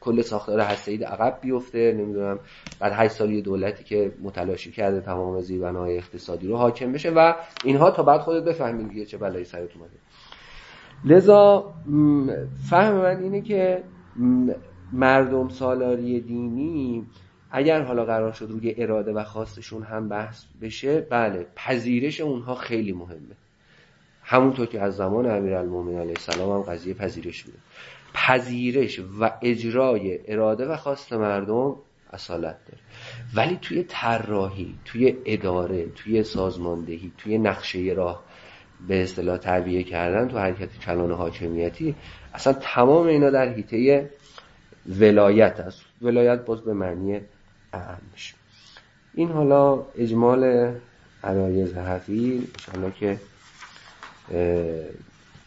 کل ساختار هسته‌ای عقب بیفته. نمی‌دونم بعد 8 سال یه دولتی که متلاشی کرده تمام زیربناهای اقتصادی رو حاکم بشه و اینها تا بعد خودت بفهمید چه بلایی سرت اومده. لذا فهم من اینه که مردم سالاری دینی اگر حالا قرار شد روی اراده و خواستشون هم بحث بشه بله پذیرش اونها خیلی مهمه. همونطور که از زمان امیرالمومنین علیه السلام هم قضیه پذیرش بوده پذیرش و اجرای اراده و خواست مردم اصالت داره. ولی توی طراحی توی اداره توی سازماندهی توی نقشه راه به اصطلاح تعبیه کردن تو حرکت کلان حاکمیتی اصلا تمام اینا در حیطه ولایت است. ولایت باز به معنی اهمش این حالا اجمال عرایز حفی انشاءالله که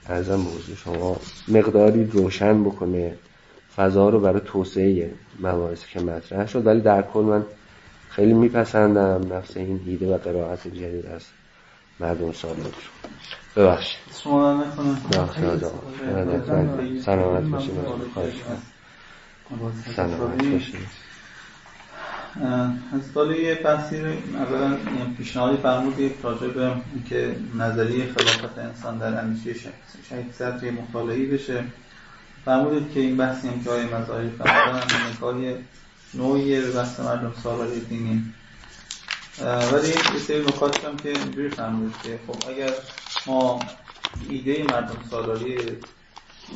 ارزم به شما مقداری روشن بکنه. فضا رو برای توسعه مباحثی که مطرح شد. ولی در کل من خیلی میپسندم نفس این هیده و قرائت جدید از مردم رو ببخشید نکنم سلامت باشید سلامت باشید از سال یه بحثی رو اولا پیشنهادی فرمودید راجع به اینکه نظریه خلافت انسان در اندیشه شهید صدر مطالعی بشه فرمودید که این بحثی هم که آقای مظاهری فرمودن نگاه نوعی به بحث مردم سالاری دینی ولی یه سری نکات هم که اینجوری فرمودید که خب اگر ما ایده مردم سالاری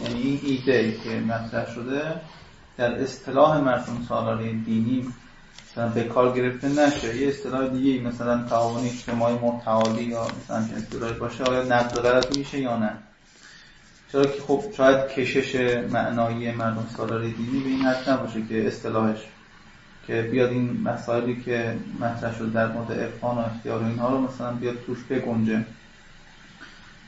یعنی این ایده که مطرح شده در اصطلاح مردم سالاری دینی مثلا به کار گرفته نشه یه اصطلاح دیگه مثلا تعاون اجتماعی متعالی یا مثلا که اصطلاحی باشه آیا نقد میشه یا نه؟ چرا که خب شاید کشش معنایی مردم سالاری دینی به این حد نباشه که اصطلاحش که بیاد این مسائلی که مطرح شد در مورد ارفان و اختیار و اینها رو مثلا بیاد توش بگنجه.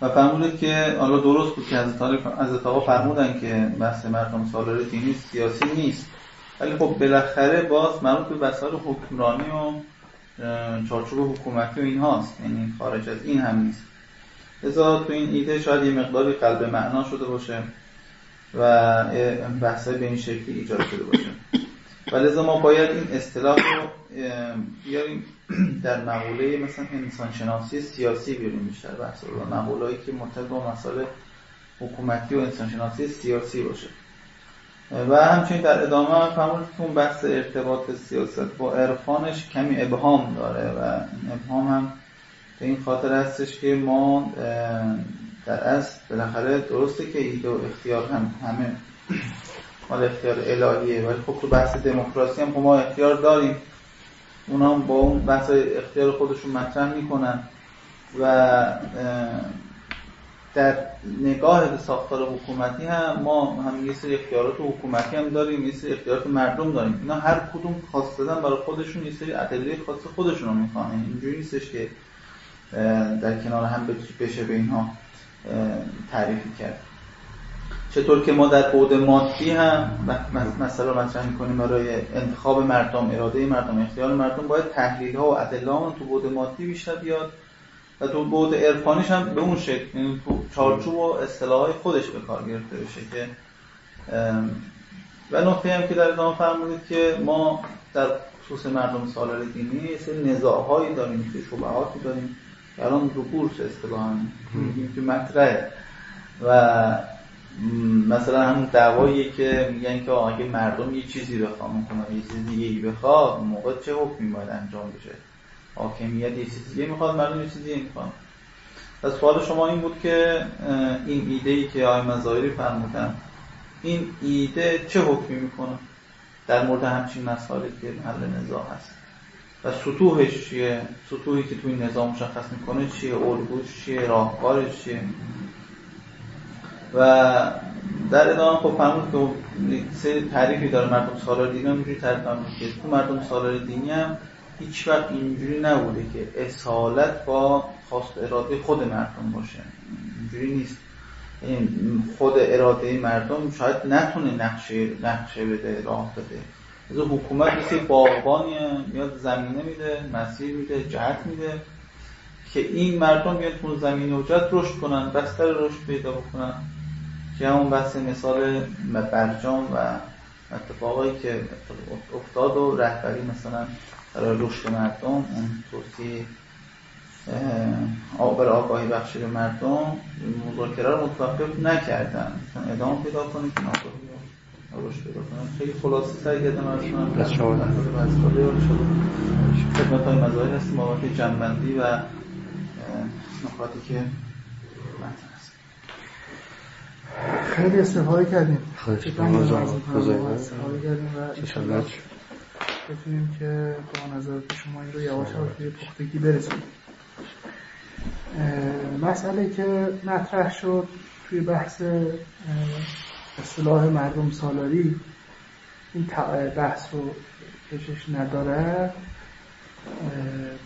و فرمودید که حالا درست بود که از از آقا فرمودن که بحث مردم سالار دینی سیاسی نیست. ولی خب بالاخره باز مربوط به مسائل حکمرانی و چارچوب حکومتی و این هاست یعنی خارج از این هم نیست. لذا تو این ایده شاید یه مقداری قلب معنا شده باشه و بحثای به این شکلی ایجاد شده باشه. و لذا ما باید این اصطلاح رو بیاریم در مقوله مثلا انسانشناسی سیاسی بیاریم بیشتر بحث رو و مقولهایی که مرتبط با مسائل حکومتی و انسانشناسی سیاسی باشه. و همچنین در ادامه فرمودید که بحث ارتباط سیاست با عرفانش کمی ابهام داره و ابهام هم به این خاطر هستش که ما در اصل بالاخره درسته که ایده و اختیار هم همه مال اختیار الهیه. ولی خب تو بحث دموکراسی هم خب ما اختیار داریم. اونا با اون بحث اختیار خودشون مطرح می‌کنن و در نگاه به ساختار حکومتی هم ما هم یه سری اختیارات حکومتی هم داریم یه سری اختیارات مردم داریم. اینا هر کدوم خاص دادن برای خودشون یه سری ادله خاص خودشون رو می‌خوان. اینجوری نیستش که در کنار هم بشه به اینها تعریفی کرد. چطور که ما در بعد مادی هم مثلا مطرح می‌کنیم برای انتخاب مردم اراده مردم اختیار مردم باید تحلیل ها و ادله تو بعد مادی بیشتر بیاد و تو بعد عرفانیش هم به اون شکل یعنی تو چارچوب و اصطلاحات خودش به کار گرفته بشه که و نکته هم که در ادامه فرمودید که ما در خصوص مردم سالار دینی یه سری نزاعهایی داریم که شبهاتی داریم. الان رو بورس اصطلاحا که مطرحه. و مثلا هم دعوایی که میگن که اگه مردم یه چیزی بخوام می‌کنن یه چیزی دیگه ای بخواد موقع چه حکمی باید انجام بشه؟ حاکمیت یه چیزی دیگه می‌خواد مردم یه چیزی می‌خواد پس سوال شما این بود که این ایده ای که آقای مزایری فرمودن این ایده چه حکمی می‌کنه؟ در مورد همچین مسائلی که محل نزاع هست. و سطوحش چیه؟ سطوحی که توی نظام مشخص می‌کنه چیه؟ الگوش چیه؟ راهکارش چیه؟ و در ادامه خب فرمود که سری تعریفی داره. مردم سالار دینی هم اینجوری تعریف که تو مردم سالار دینی هم هیچ وقت اینجوری نبوده که اصالت با خواست اراده خود مردم باشه. اینجوری نیست. این خود اراده مردم شاید نتونه نقشه نقشه بده راه بده. از حکومت مثل باغبانی میاد زمینه میده مسیر میده جهت میده که این مردم بیان تو زمین و جهت رشد کنن بستر رشد پیدا بکنن. که همون بحث مثال برجام و اتفاقایی که افتاد و رهبری مثلا برای رشد مردم اون توصیه آبر آگاهی بخشی به مردم مذاکره رو متوقف نکردن. ادامه پیدا کنید که رشد پیدا کنن خیلی خلاصی سعی کردم از کنم. خدمت های مظاهر هستیم بابت جنبندی و نکاتی که خیلی استفاده کردیم. خواهش کردیم و بتونیم که با نظرات شما این رو یواش یواش به پختگی برسیم مسئله که مطرح شد توی بحث اصطلاح مردم سالاری این بحث رو کشش نداره.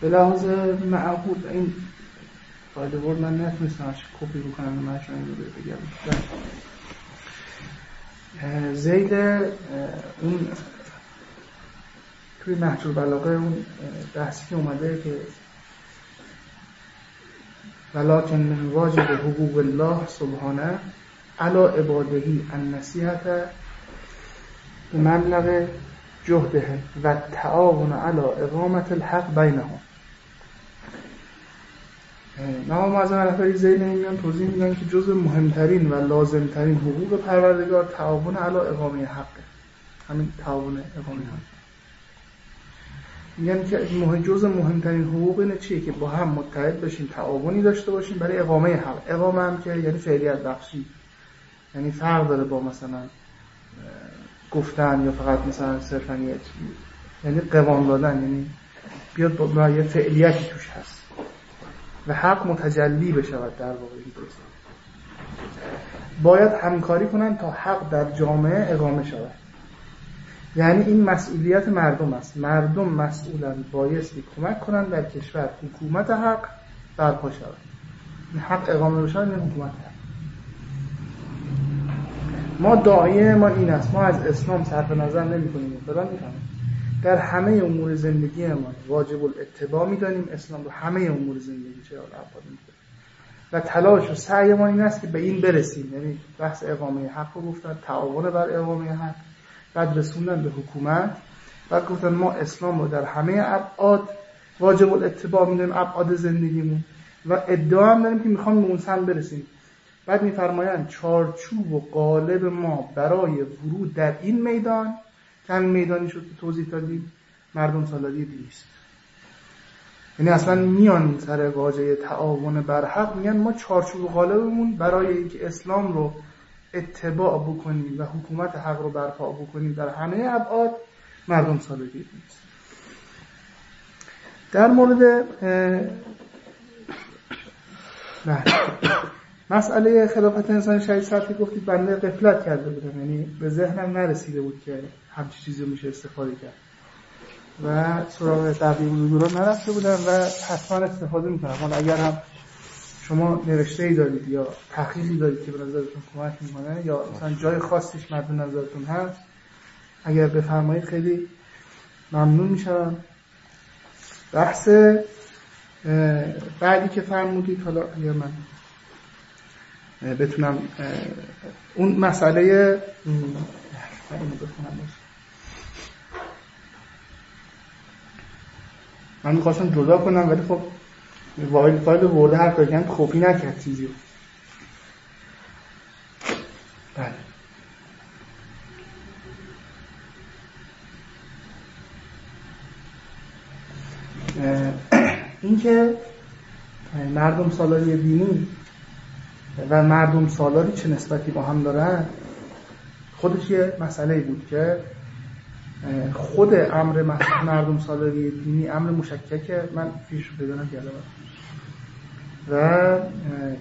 به لحاظ معقول این فایده ورد من نتونستم کپی بکنم من شما رو بگم. زید اون توی نهج بلاغه اون بحثی که اومده که ولکن من واجب حقوق الله سبحانه علا عبادهی ان نصیحت به مبلغ جهده و تعاون علا اقامت الحق بینهم نام معظم رهبری زین این میان توضیح میدن که جز مهمترین و لازمترین حقوق پروردگار تعاون علا اقامه حقه همین تعاون اقامه حق. میگن که مهم جز مهمترین حقوق اینه چیه؟ که با هم متحد بشیم تعاونی داشته باشیم برای اقامه حق. اقامه هم که یعنی فعلیت بخشی. یعنی فرق داره با مثلا گفتن یا فقط مثلا صرفا یعنی قوام دادن. یعنی بیاد با یه فعلیتی توش هست. و حق متجلی بشود در واقع باید همکاری کنن تا حق در جامعه اقامه شود. یعنی این مسئولیت مردم است. مردم مسئولن بایستی کمک کنن در کشور حکومت حق برپا شود. حق اقامه بشود این حکومت حق. ما داعیه ما این است. ما از اسلام صرف نظر نمی کنیم در همه امور زندگی ما واجب الاتباع می‌دانیم اسلام رو همه امور زندگی چه و تلاش و سعی ما این است که به این برسیم. یعنی بحث اقامه حق رو گفتن تعاون بر اقامه حق بعد رسوندن به حکومت. بعد گفتن ما اسلام رو در همه ابعاد واجب الاتباع می‌دونیم ابعاد زندگیمون. و ادعا هم داریم که می‌خوام به اون سن برسیم. بعد میفرمایند چارچوب و قالب ما برای ورود در این میدان همین میدانی شد که توضیح دادیم مردم سالاری دیست یعنی اصلا میان سر واژه تعاون بر حق میگن ما چارچوب قالبمون برای اینکه اسلام رو اتباع بکنیم و حکومت حق رو برپا بکنیم در همه ابعاد مردم سالاری نیست. در مورد نه مسئله خلافت انسان شهید سطحی گفتید بنده قفلت کرده بودم یعنی به ذهنم نرسیده بود که همچی چیزی میشه استفاده کرد. و سراغ تقییم رو نرفته بودم و حتما استفاده می‌کنم حالا اگر هم شما نوشته ای دارید یا تحقیقی دارید که به نظرتون کمک می‌کنه یا مثلا جای خاصیش مد نظرتون هست اگر بفرمایید خیلی ممنون میشم بحث بعدی که فرمودید حالا اگر من بتونم اون مسئله من می‌خواستم جدا کنم ولی خب وایل فایل ورده هر کاری کپی نکرد چیزی رو. بله. اینکه مردم سالاری دینی و مردم سالاری چه نسبتی با هم دارن؟ خودش یه مسئله بود که خود امر مردم سالاری دینی امر مشککه. من پیش پیدا نکردم. و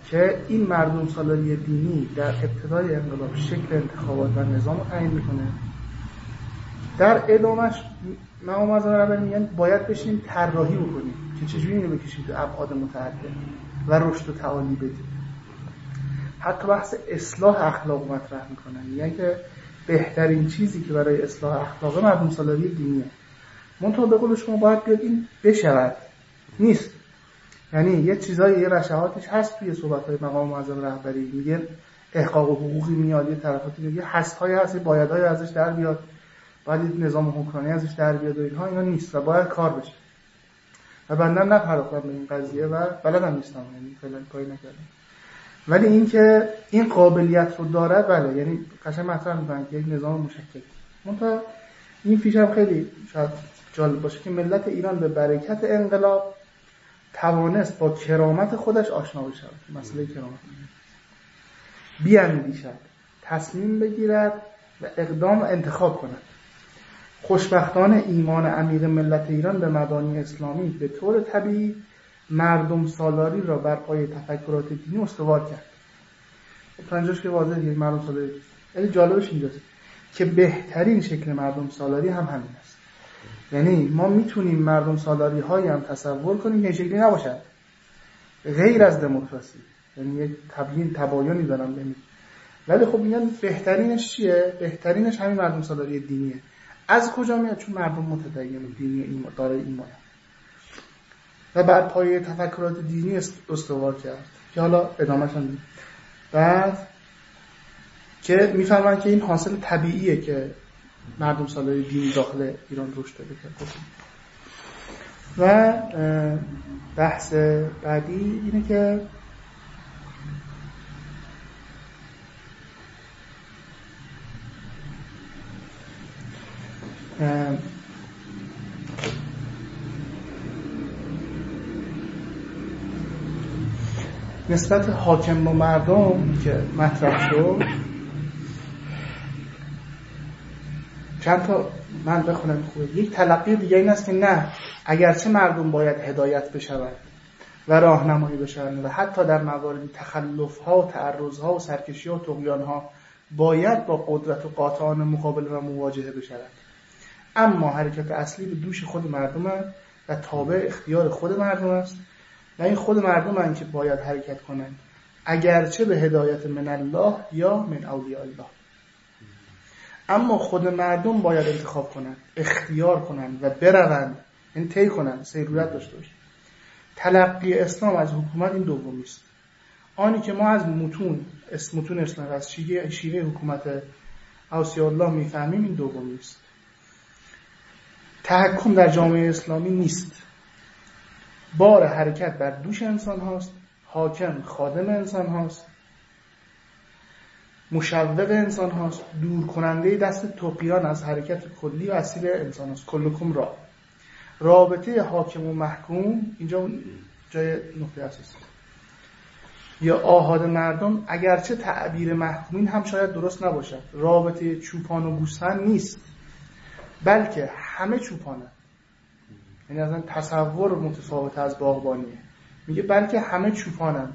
که این مردم سالاری دینی در ابتدای انقلاب شکل انتخابات و نظام رو تعیین می‌کنه. در ادامش مقام از میگن باید بشیم طراحی بکنیم که چجوری اینو بکشیم تو ابعاد متعدد و رشد و تعالی بدیم. حتی بحث اصلاح اخلاق مطرح می‌کنن. میگن که بهترین چیزی که برای اصلاح اخلاق مردم سالاری دینیه. منتها به قول شما باید بیاد این بشود. نیست. یعنی یه چیزای یه رشحاتش هست توی صحبت های مقام معظم رهبری. میگه احقاق و حقوقی میاد یه طرفاتی یه هست های هست باید های ازش در بیاد. باید نظام حکمرانی ازش در بیاد و اینها اینا نیست و باید کار بشه. و بندم نپرداختم به این قضیه و بلدم نیستم. یعنی فعلا کاری نکردم. ولی اینکه این قابلیت رو دارد بله. یعنی قشنگ مطرح می‌کنن که یک نظام مشکل. منتها این فیش هم خیلی شاید جالب باشه که ملت ایران به برکت انقلاب توانست با کرامت خودش آشنا بشه مسئله کرامت. بیاندیشد تصمیم بگیرد و اقدام انتخاب کند. خوشبختانه ایمان امیر ملت ایران به مبانی اسلامی به طور طبیعی مردم سالاری را بر پای تفکرات دینی استوار کرد. پنجاش که واضحه مردم سالاری. یعنی جالبش اینجاست که بهترین شکل مردم سالاری هم همین است. یعنی ما می‌تونیم مردم سالاری هایی هم تصور کنیم که این شکلی نباشد. غیر از دموکراسی. یعنی یک تبیین تبایونی دارم ببینید ولی خب میگن بهترینش چیه؟ بهترینش همین مردم سالاری دینیه. از کجا میاد؟ چون مردم متدین دینی ایمان داره ایمان. و بر پای تفکرات دینی استوار کرد. که حالا ادامهش هم بعد که می‌فهمن که این حاصل طبیعیه که مردم سالای دینی داخل ایران رشد داده کرد و بحث بعدی اینه که نسبت حاکم با مردم که مطرح شد چند تا من بخونم خوبه. یک تلقی دیگه این است که نه اگرچه مردم باید هدایت بشود و راهنمایی بشوند و حتی در موارد تخلف ها و تعرض ها و سرکشی و تقیان ها باید با قدرت و قاطعان مقابل و مواجهه بشود اما حرکت اصلی به دوش خود مردم و تابع اختیار خود مردم است. و این خود مردم که باید حرکت کنند. اگرچه به هدایت من الله یا من اولیاء الله. اما خود مردم باید انتخاب کنند اختیار کنند و بروند. این یعنی طی کنند سیرورت داشته باشند تلقی اسلام از حکومت این دومی است آنی که ما از متون اسم متون اسلام از شیوه, شیوه حکومت اوسیا الله می‌فهمیم این دومی است تحکم در جامعه اسلامی نیست. بار حرکت بر دوش انسان هاست حاکم خادم انسان هاست. مشوق انسان هاست دور کننده دست توپیان از حرکت کلی و اصیل انسان هاست. کلکم را. رابطه حاکم و محکوم اینجا جای نقطه اساسی یا آهاد مردم اگرچه تعبیر محکومین هم شاید درست نباشد. رابطه چوپان و گوسفند نیست بلکه همه چوپانه. یعنی اصلا تصور متفاوت از باغبانیه میگه بلکه همه چوپانن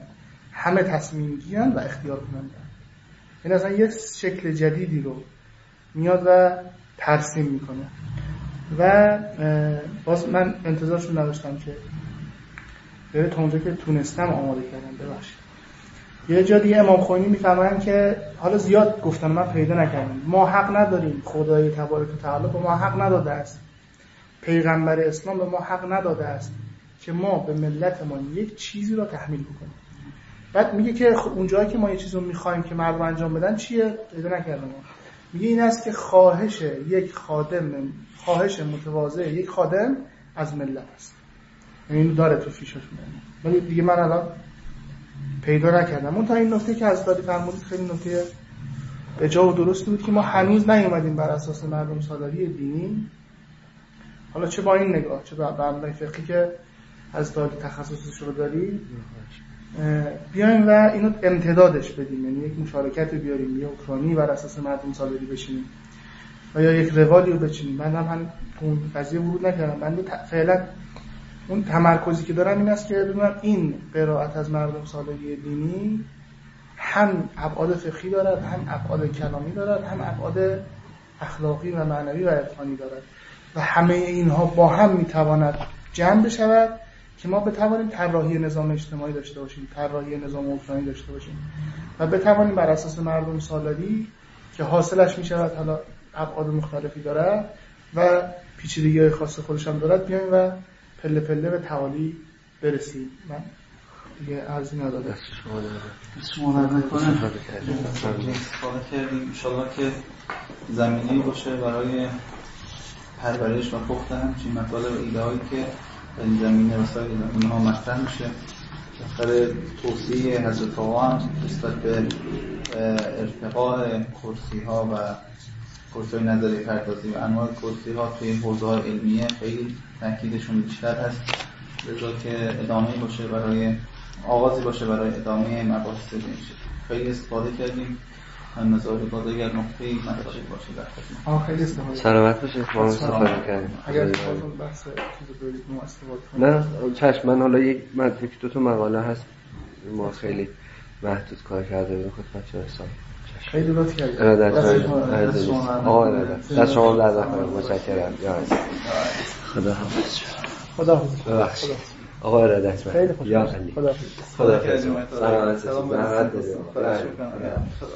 همه تصمیم گیرن و اختیار کنندن یعنی اصلا یک شکل جدیدی رو میاد و ترسیم می‌کنه. و باز من انتظارشون نداشتم که بره تا اونجا که تونستم آماده کردم ببخشید. یه جا دیگه امام خمینی میفرمایند که حالا زیاد گفتن من پیدا نکردم. ما حق نداریم خدای تبارک و تعالی به ما حق نداده است. پیغمبر اسلام به ما حق نداده است که ما به ملت ما یک چیزی را تحمیل بکنیم. بعد میگه که اونجایی که ما یه چیزی رو می‌خوایم که مردم انجام بدن چیه؟ پیدا نکردم میگه این است که خواهش یک خادم خواهش متواضع یک خادم از ملت است. یعنی این داره تو فیشتون ولی دیگه من الان پیدا نکردم. اون تا این نکته که از دادی فرمودید خیلی نکته به جا و درست بود که ما هنوز نیومدیم بر اساس مردم سالاری دینی. حالا چه با این نگاه چه با برنامه فقهی که از دادی تخصصش رو داری؟ بیایم و اینو امتدادش بدیم یعنی یک مشارکت بیاریم یه اوکرانی بر اساس مردم سالاری بشینیم و یا یک روالی رو بچینیم. من هم, اون قضیه ورود نکردم. من فعلا اون تمرکزی که دارم این است که بدونم این قرائت از مردم سالگی دینی هم ابعاد فقهی دارد هم ابعاد کلامی دارد هم ابعاد اخلاقی و معنوی و عرفانی دارد. و همه اینها با هم می‌تواند جمع بشود که ما بتوانیم طراحی نظام اجتماعی داشته باشیم طراحی نظام اوکراینی داشته باشیم و بتوانیم بر اساس مردم سالاری که حاصلش می شود حالا ابعاد مختلفی دارد و پیچیدگی های خاص خودش هم دارد بیایم و پله پله به تعالی برسیم. من دیگه عرضی نداده شما کردیم. انشالله که زمینی باشه برای پرورش و پخت همچین مطالب و ایده هایی که در این زمینه وسایل اونها مطرح میشه. بالاخره توصیه حضرت آقا هم نسبت به ارتقاء کرسی ها و کرسی های نظری پردازی و انواع کرسی ها توی حوزه های علمیه خیلی تاکیدشون بیشتر هست. لذا که ادامه باشه برای آغازی باشه برای ادامه مباحث خیلی استفاده کردیم. باز اگر نقطه مطالب باشه در خدمت. خیلی استفاده سلامت باشه ما استفاده کردیم اگر بحث نه چشم من حالا یک من یک دو تا مقاله هست. ما خیلی محدود کار کرده بودیم. خدمت شما حساب خیلی لطف کردید. دست شما در داخل متشکرم. خدا حافظ خدا حافظ ببخشید آقا ارادت خیلی خوش خدا حافظ خدا حافظ سلامت. خدا. خدا.